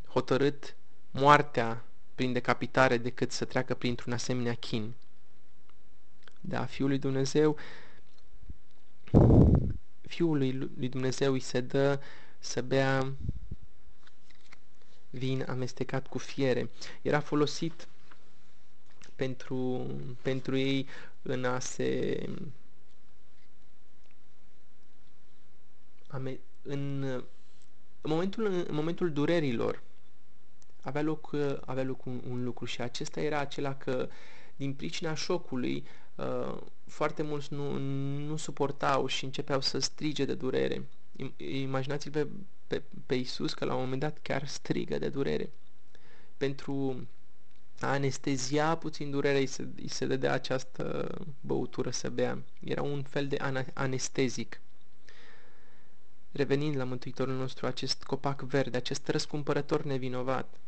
hotărât moartea prin decapitare decât să treacă printr-un asemenea chin. Da, Fiul lui Dumnezeu, Fiul lui Dumnezeu îi se dă să bea vin amestecat cu fiere. Era folosit pentru, pentru ei în a se în, în, momentul, în momentul durerilor avea loc, avea loc un, un lucru și acesta era acela că din pricina șocului uh, foarte mulți nu, nu suportau și începeau să strige de durere. Imaginați-l pe, pe, pe Iisus că la un moment dat chiar strigă de durere. Pentru a anestezia puțin durerea, îi se, îi se dădea această băutură să bea. Era un fel de anestezic. Revenind la Mântuitorul nostru, acest copac verde, acest răscumpărător nevinovat,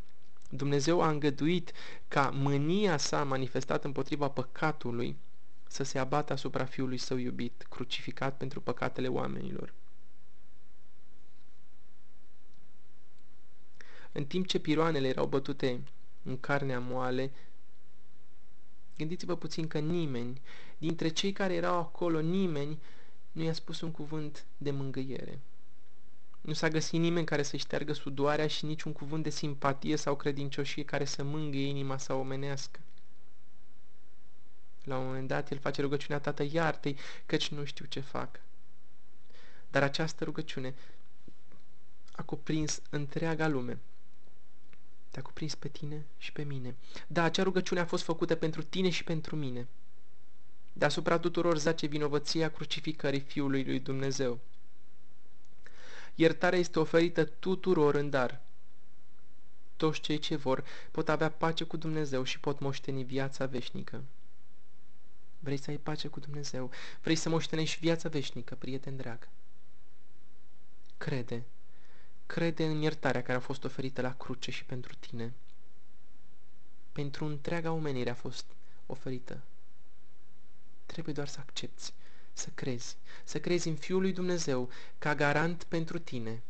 Dumnezeu a îngăduit ca mânia sa manifestată împotriva păcatului să se abată asupra Fiului Său iubit, crucificat pentru păcatele oamenilor. În timp ce piroanele erau bătute în carnea moale, gândiți-vă puțin că nimeni, dintre cei care erau acolo, nimeni nu i-a spus un cuvânt de mângâiere. Nu s-a găsit nimeni care să șteargă sudoarea și niciun cuvânt de simpatie sau credincioșie care să mângâie inima sa omenească. La un moment dat, el face rugăciunea Tată, iartă căci nu știu ce fac. Dar această rugăciune a cuprins întreaga lume. Te-a cuprins pe tine și pe mine. Da, acea rugăciune a fost făcută pentru tine și pentru mine. Deasupra tuturor zace vinovăția crucificării Fiului lui Dumnezeu. Iertarea este oferită tuturor în dar. Toți cei ce vor pot avea pace cu Dumnezeu și pot moșteni viața veșnică. Vrei să ai pace cu Dumnezeu? Vrei să moștenești viața veșnică, prieten drag? Crede. Crede în iertarea care a fost oferită la cruce și pentru tine. Pentru întreaga omenire a fost oferită. Trebuie doar să accepti să crezi, să crezi în Fiul lui Dumnezeu ca garant pentru tine,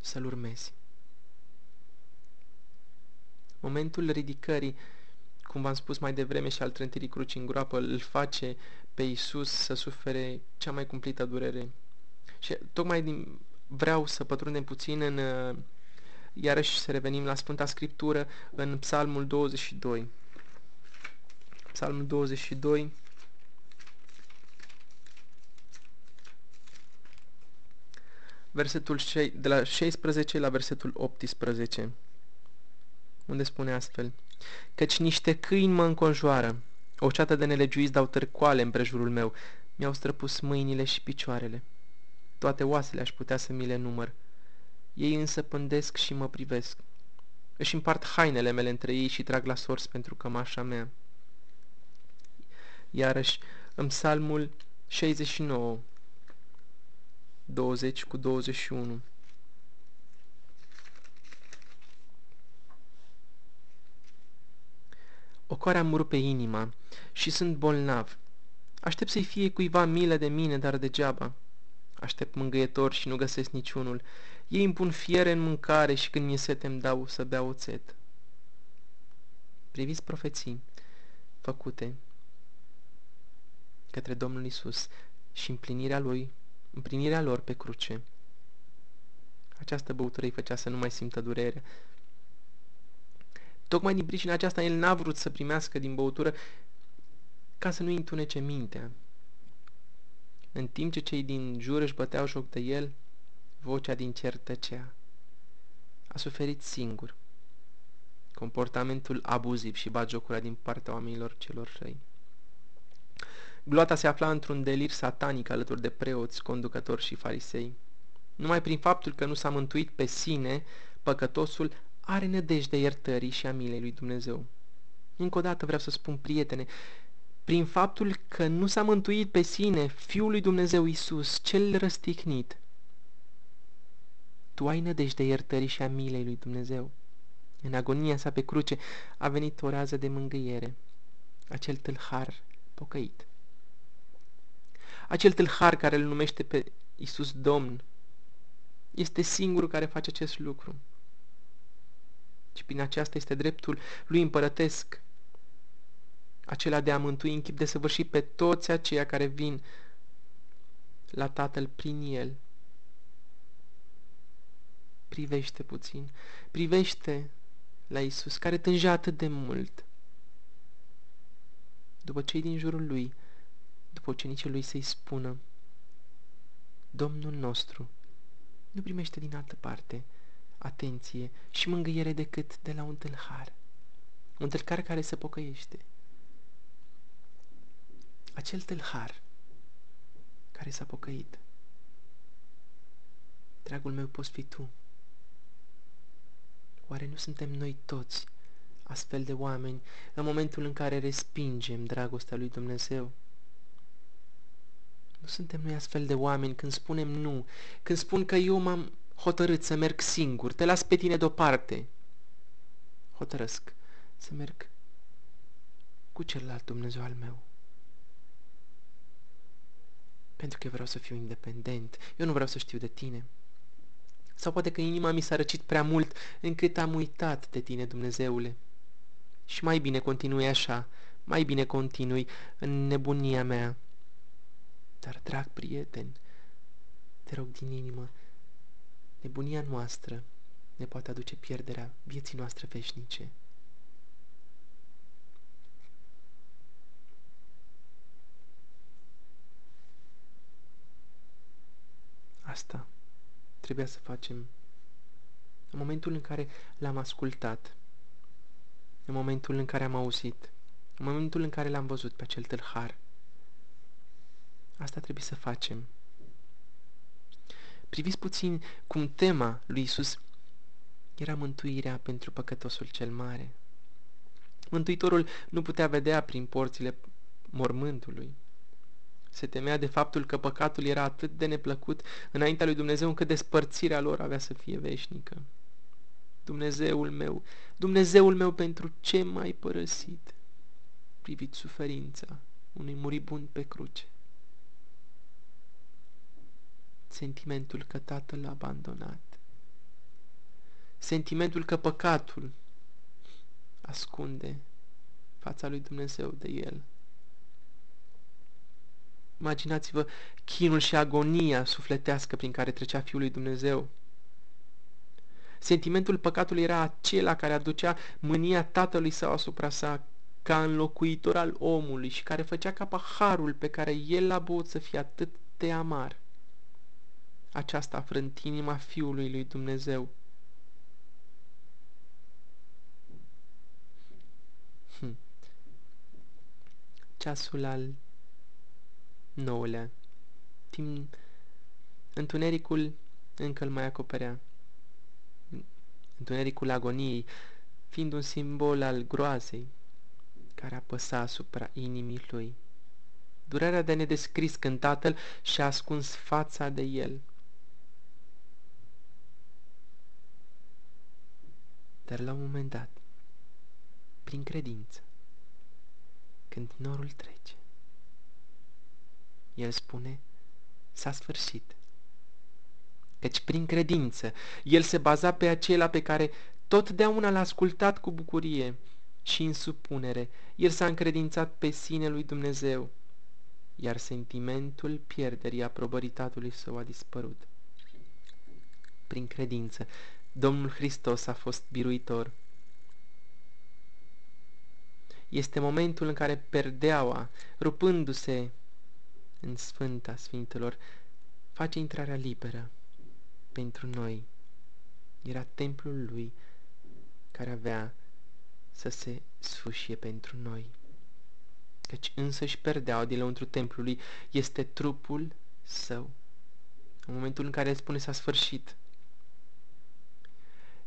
să-L urmezi. Momentul ridicării, cum v-am spus mai devreme și al trântirii cruci în groapă, îl face pe Isus să sufere cea mai cumplită durere. Și tocmai din, vreau să pătrundem puțin în, uh, iarăși să revenim la Sfânta Scriptură, în Psalmul 22. Psalmul 22, versetul de la 16 la versetul 18, unde spune astfel, Căci niște câini mă înconjoară, o ceată de nelegiuiți dau târcoale în prejurul meu, mi-au străpus mâinile și picioarele. Toate oasele aș putea să mi le număr. Ei însă pândesc și mă privesc. Își împart hainele mele între ei și trag la sors pentru cămașa mea. Iarăși, în psalmul 69, 20 cu 21. Ocoare am rupe inima și sunt bolnav. Aștept să-i fie cuiva milă de mine, dar degeaba. Aștept mângâietor și nu găsesc niciunul. Ei îmi pun fiere în mâncare și când mi-e sete îmi dau să bea oțet. Priviți profeții făcute către Domnul Isus și împlinirea lui împlinirea lor pe cruce. Această băutură îi făcea să nu mai simtă durere. Tocmai din pricina aceasta el n-a vrut să primească din băutură ca să nu-i întunece mintea. În timp ce cei din jur își băteau joc de el, vocea din cer tăcea. A suferit singur comportamentul abuziv și bagiocura din partea oamenilor celor răi. Gloata se afla într-un delir satanic alături de preoți, conducători și farisei. Numai prin faptul că nu s-a mântuit pe sine, păcătosul are nădejde iertării și a milei lui Dumnezeu. Încă o dată vreau să spun, prietene, prin faptul că nu s-a mântuit pe sine Fiul lui Dumnezeu Isus, cel răstignit, tu ai nădejde iertării și a milei lui Dumnezeu. În agonia sa pe cruce a venit o rază de mângâiere, acel tâlhar pocăit acel tâlhar care îl numește pe Isus Domn, este singurul care face acest lucru. Și prin aceasta este dreptul lui împărătesc, acela de a mântui în chip de săvârșit pe toți aceia care vin la Tatăl prin El. Privește puțin, privește la Isus, care tângea atât de mult. După cei din jurul lui, după ucenicii lui să-i spună, Domnul nostru nu primește din altă parte atenție și mângâiere decât de la un tâlhar, un tâlhar care se pocăiește. Acel tâlhar care s-a pocăit. Dragul meu, poți fi tu. Oare nu suntem noi toți astfel de oameni în momentul în care respingem dragostea lui Dumnezeu? Nu suntem noi astfel de oameni când spunem nu, când spun că eu m-am hotărât să merg singur, te las pe tine deoparte. Hotărăsc să merg cu celălalt Dumnezeu al meu. Pentru că eu vreau să fiu independent, eu nu vreau să știu de tine. Sau poate că inima mi s-a răcit prea mult încât am uitat de tine, Dumnezeule. Și mai bine continui așa, mai bine continui în nebunia mea, dar, drag prieten, te rog din inimă, nebunia noastră ne poate aduce pierderea vieții noastre veșnice. Asta trebuia să facem în momentul în care l-am ascultat, în momentul în care am auzit, în momentul în care l-am văzut pe acel tâlhar, Asta trebuie să facem. Priviți puțin cum tema lui Isus era mântuirea pentru păcătosul cel mare. Mântuitorul nu putea vedea prin porțile mormântului. Se temea de faptul că păcatul era atât de neplăcut înaintea lui Dumnezeu încât despărțirea lor avea să fie veșnică. Dumnezeul meu, Dumnezeul meu pentru ce m-ai părăsit? Priviți suferința unui muribund pe cruce sentimentul că tatăl l-a abandonat, sentimentul că păcatul ascunde fața lui Dumnezeu de el. Imaginați-vă chinul și agonia sufletească prin care trecea Fiul lui Dumnezeu. Sentimentul păcatului era acela care aducea mânia tatălui său asupra sa ca înlocuitor al omului și care făcea ca paharul pe care el l-a băut să fie atât de amar. Aceasta a frânt inima Fiului lui Dumnezeu. Hm. Ceasul al nouălea. Timp întunericul încă îl mai acoperea. Întunericul agoniei, fiind un simbol al groazei care apăsa asupra inimii lui. Durerea de nedescris când tatăl și-a ascuns fața de el. Dar la un moment dat, prin credință, când norul trece, el spune, s-a sfârșit. Căci prin credință el se baza pe acela pe care totdeauna l-a ascultat cu bucurie și în supunere. El s-a încredințat pe sine lui Dumnezeu, iar sentimentul pierderii aprobării tatălui său a dispărut. Prin credință, Domnul Hristos a fost biruitor. Este momentul în care perdeaua, rupându-se în Sfânta Sfintelor, face intrarea liberă pentru noi. Era templul lui care avea să se sfâșie pentru noi. Căci însăși perdeaua de lăuntru templului este trupul său. În momentul în care el spune s-a sfârșit,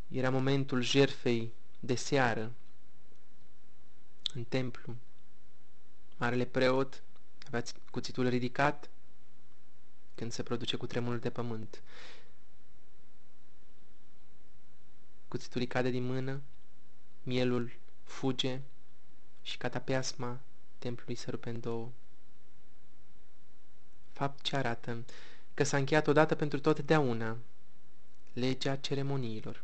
era momentul jerfei de seară în templu. Marele preot avea cuțitul ridicat când se produce cu tremurul de pământ. Cuțitul cade din mână, mielul fuge și catapeasma templului se rupe în două. Fapt ce arată că s-a încheiat odată pentru totdeauna legea ceremoniilor.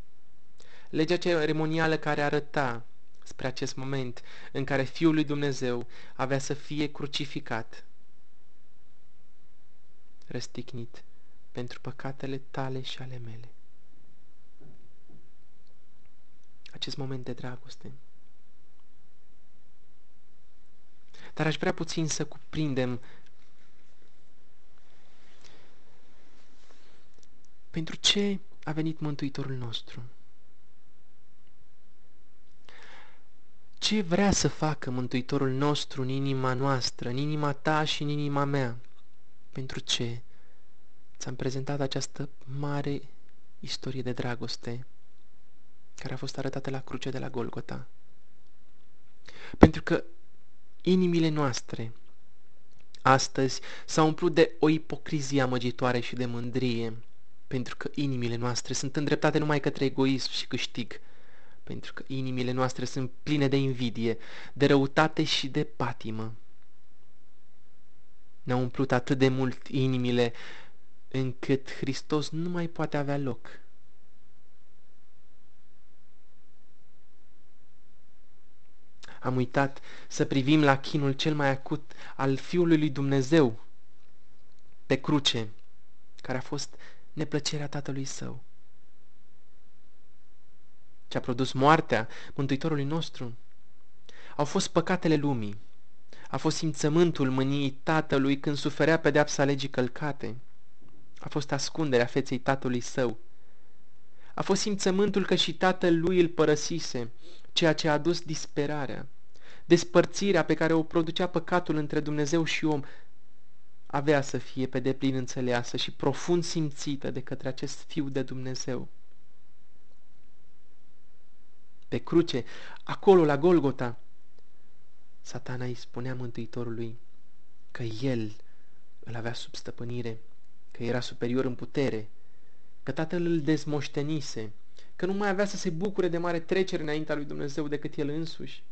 Legea ceremonială care arăta spre acest moment în care Fiul lui Dumnezeu avea să fie crucificat, răstignit pentru păcatele tale și ale mele. Acest moment de dragoste. Dar aș vrea puțin să cuprindem pentru ce a venit Mântuitorul nostru. Ce vrea să facă Mântuitorul nostru în inima noastră, în inima ta și în inima mea? Pentru ce ți-am prezentat această mare istorie de dragoste care a fost arătată la cruce de la Golgota? Pentru că inimile noastre astăzi s-au umplut de o ipocrizie amăgitoare și de mândrie, pentru că inimile noastre sunt îndreptate numai către egoism și câștig, pentru că inimile noastre sunt pline de invidie, de răutate și de patimă. Ne-au umplut atât de mult inimile încât Hristos nu mai poate avea loc Am uitat să privim la chinul cel mai acut al Fiului lui Dumnezeu pe cruce, care a fost neplăcerea Tatălui Său. Ce a produs moartea Mântuitorului nostru au fost păcatele lumii, a fost simțământul mâniei Tatălui când suferea pedeapsa legii călcate, a fost ascunderea feței Tatălui Său, a fost simțământul că și Tatăl lui îl părăsise ceea ce a adus disperarea. Despărțirea pe care o producea păcatul între Dumnezeu și om avea să fie pe deplin înțeleasă și profund simțită de către acest Fiu de Dumnezeu. Pe cruce, acolo la Golgota, satana îi spunea Mântuitorului că el îl avea sub stăpânire, că era superior în putere, că tatăl îl dezmoștenise, că nu mai avea să se bucure de mare trecere înaintea lui Dumnezeu decât el însuși.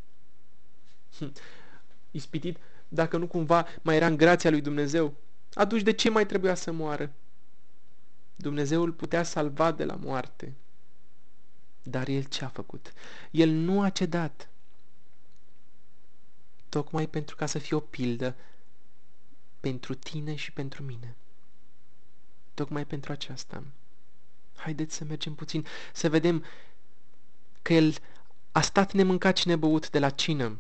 Hm. Ispitit, dacă nu cumva mai era în grația lui Dumnezeu, atunci de ce mai trebuia să moară? Dumnezeu îl putea salva de la moarte. Dar el ce a făcut? El nu a cedat. tocmai pentru ca să fie o pildă pentru tine și pentru mine. Tocmai pentru aceasta. Haideți să mergem puțin, să vedem că El a stat nemâncat și nebăut de la cină.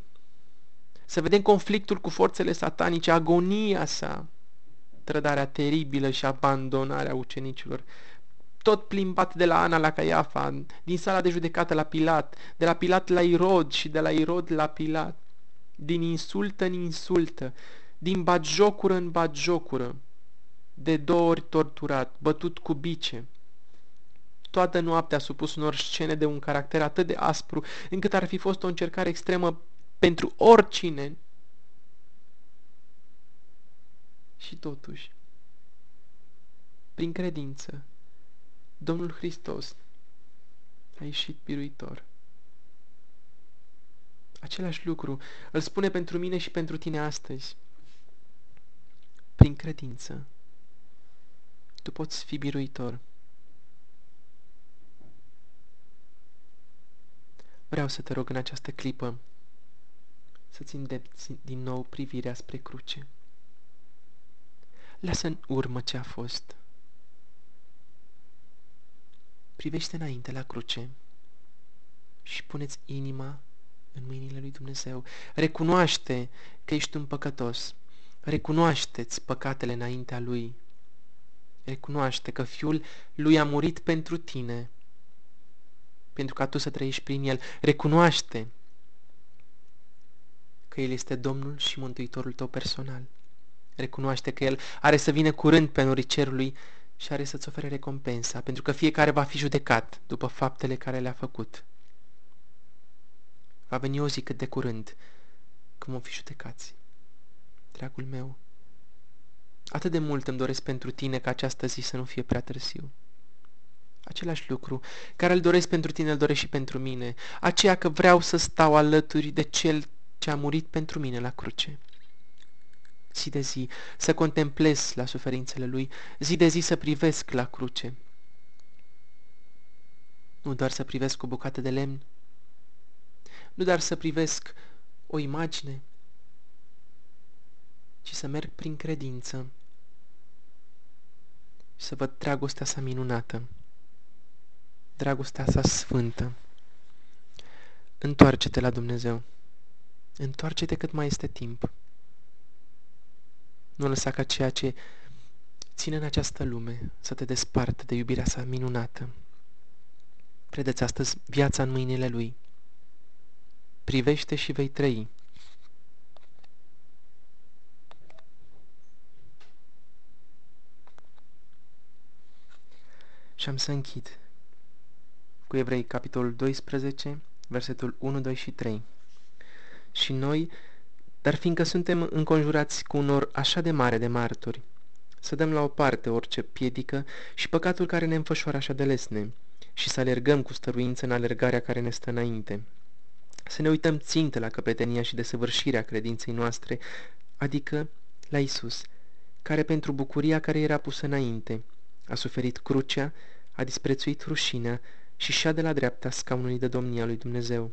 Să vedem conflictul cu forțele satanice, agonia sa, trădarea teribilă și abandonarea ucenicilor. Tot plimbat de la Ana la Caiafa, din sala de judecată la Pilat, de la Pilat la Irod și de la Irod la Pilat, din insultă în insultă, din batjocură în batjocură, de două ori torturat, bătut cu bice, toată noaptea supus unor scene de un caracter atât de aspru, încât ar fi fost o încercare extremă pentru oricine. Și totuși, prin credință, Domnul Hristos a ieșit biruitor. Același lucru îl spune pentru mine și pentru tine astăzi. Prin credință, tu poți fi biruitor. Vreau să te rog în această clipă să-ți îndepți din nou privirea spre cruce. Lasă în urmă ce a fost. Privește înainte la cruce și puneți inima în mâinile lui Dumnezeu. Recunoaște că ești un păcătos. Recunoaște-ți păcatele înaintea Lui. Recunoaște că Fiul Lui a murit pentru tine pentru ca tu să trăiești prin El. Recunoaște că El este Domnul și Mântuitorul tău personal. Recunoaște că El are să vină curând pe norii cerului și are să-ți ofere recompensa, pentru că fiecare va fi judecat după faptele care le-a făcut. Va veni o zi cât de curând, când vom fi judecați. Dragul meu, atât de mult îmi doresc pentru tine ca această zi să nu fie prea târziu. Același lucru, care îl doresc pentru tine, îl doresc și pentru mine. Aceea că vreau să stau alături de Cel ce a murit pentru mine la cruce. Zi de zi să contemplez la suferințele Lui, zi de zi să privesc la cruce. Nu doar să privesc o bucată de lemn, nu doar să privesc o imagine, ci să merg prin credință și să văd dragostea sa minunată dragostea sa sfântă. Întoarce-te la Dumnezeu. Întoarce-te cât mai este timp. Nu lăsa ca ceea ce ține în această lume să te despartă de iubirea sa minunată. Credeți astăzi viața în mâinile Lui. Privește și vei trăi. Și am să închid cu Evrei, capitolul 12, versetul 1, 2 și 3. Și noi, dar fiindcă suntem înconjurați cu un or așa de mare de martori, să dăm la o parte orice piedică și păcatul care ne înfășoară așa de lesne și să alergăm cu stăruință în alergarea care ne stă înainte. Să ne uităm țintă la căpetenia și desăvârșirea credinței noastre, adică la Isus, care pentru bucuria care era pusă înainte, a suferit crucea, a disprețuit rușinea și șa de la dreapta scaunului de domnia lui Dumnezeu.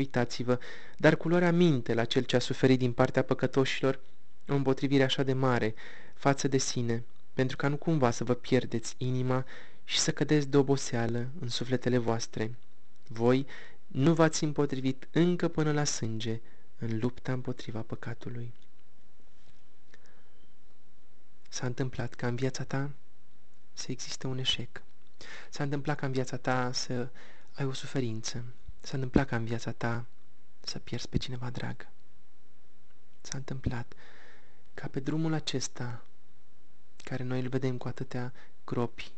Uitați-vă, dar culoarea minte la cel ce a suferit din partea păcătoșilor o împotrivire așa de mare față de sine, pentru ca nu cumva să vă pierdeți inima și să cădeți de oboseală în sufletele voastre. Voi nu v-ați împotrivit încă până la sânge în lupta împotriva păcatului. S-a întâmplat ca în viața ta să existe un eșec. S-a întâmplat ca în viața ta să ai o suferință. S-a întâmplat ca în viața ta să pierzi pe cineva drag. S-a întâmplat ca pe drumul acesta, care noi îl vedem cu atâtea gropi,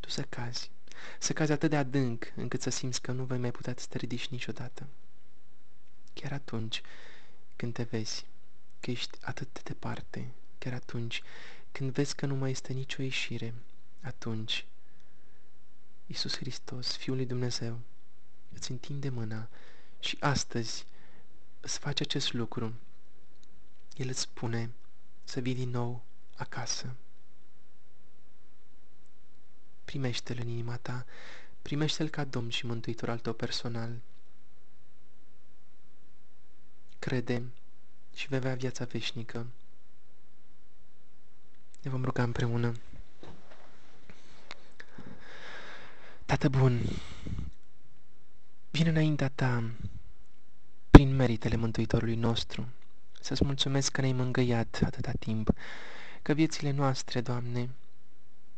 tu să cazi. Să cazi atât de adânc încât să simți că nu vei mai putea să te ridici niciodată. Chiar atunci când te vezi că ești atât de departe, chiar atunci când vezi că nu mai este nicio ieșire, atunci Iisus Hristos, Fiul lui Dumnezeu, îți întinde mâna și astăzi îți face acest lucru. El îți spune să vii din nou acasă. Primește-L în inima ta, primește-L ca Domn și Mântuitor al tău personal. crede și vei avea viața veșnică. Ne vom ruga împreună. Tată bun, vin înaintea ta prin meritele Mântuitorului nostru, să-ți mulțumesc că ne-ai mângăiat atâta timp, că viețile noastre, Doamne,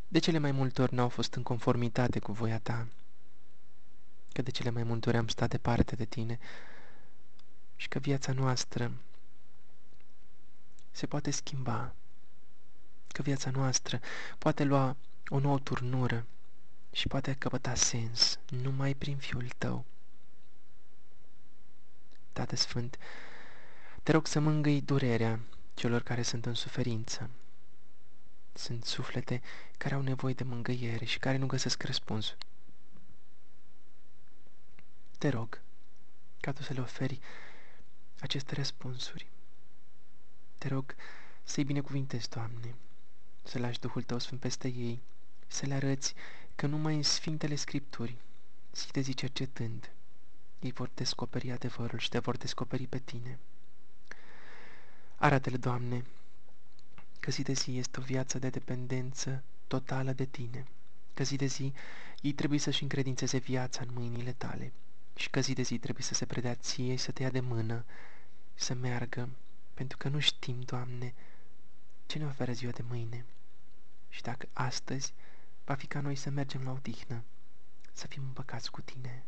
de cele mai multe ori n-au fost în conformitate cu voia Ta, că de cele mai multe ori am stat departe de Tine și că viața noastră se poate schimba, că viața noastră poate lua o nouă turnură și poate căpăta sens numai prin Fiul Tău. Tată Sfânt, te rog să mângâi durerea celor care sunt în suferință. Sunt suflete care au nevoie de mângâiere și care nu găsesc răspuns. Te rog ca Tu să le oferi aceste răspunsuri. Te rog să-i binecuvintezi, Doamne, să lași Duhul Tău Sfânt peste ei, să le arăți că numai în Sfintele Scripturi, zi de zi cercetând, ei vor descoperi adevărul și te vor descoperi pe tine. Arată-le, Doamne, că zi de zi este o viață de dependență totală de Tine, că zi de zi ei trebuie să-și încredințeze viața în mâinile Tale și că zi de zi trebuie să se predea Ție și să te ia de mână, să meargă, pentru că nu știm, Doamne, ce ne oferă ziua de mâine. Și dacă astăzi va fi ca noi să mergem la odihnă, să fim împăcați cu Tine.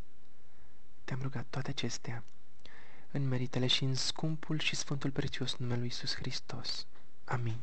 Te-am rugat toate acestea în meritele și în scumpul și sfântul prețios numelui Iisus Hristos. Amin.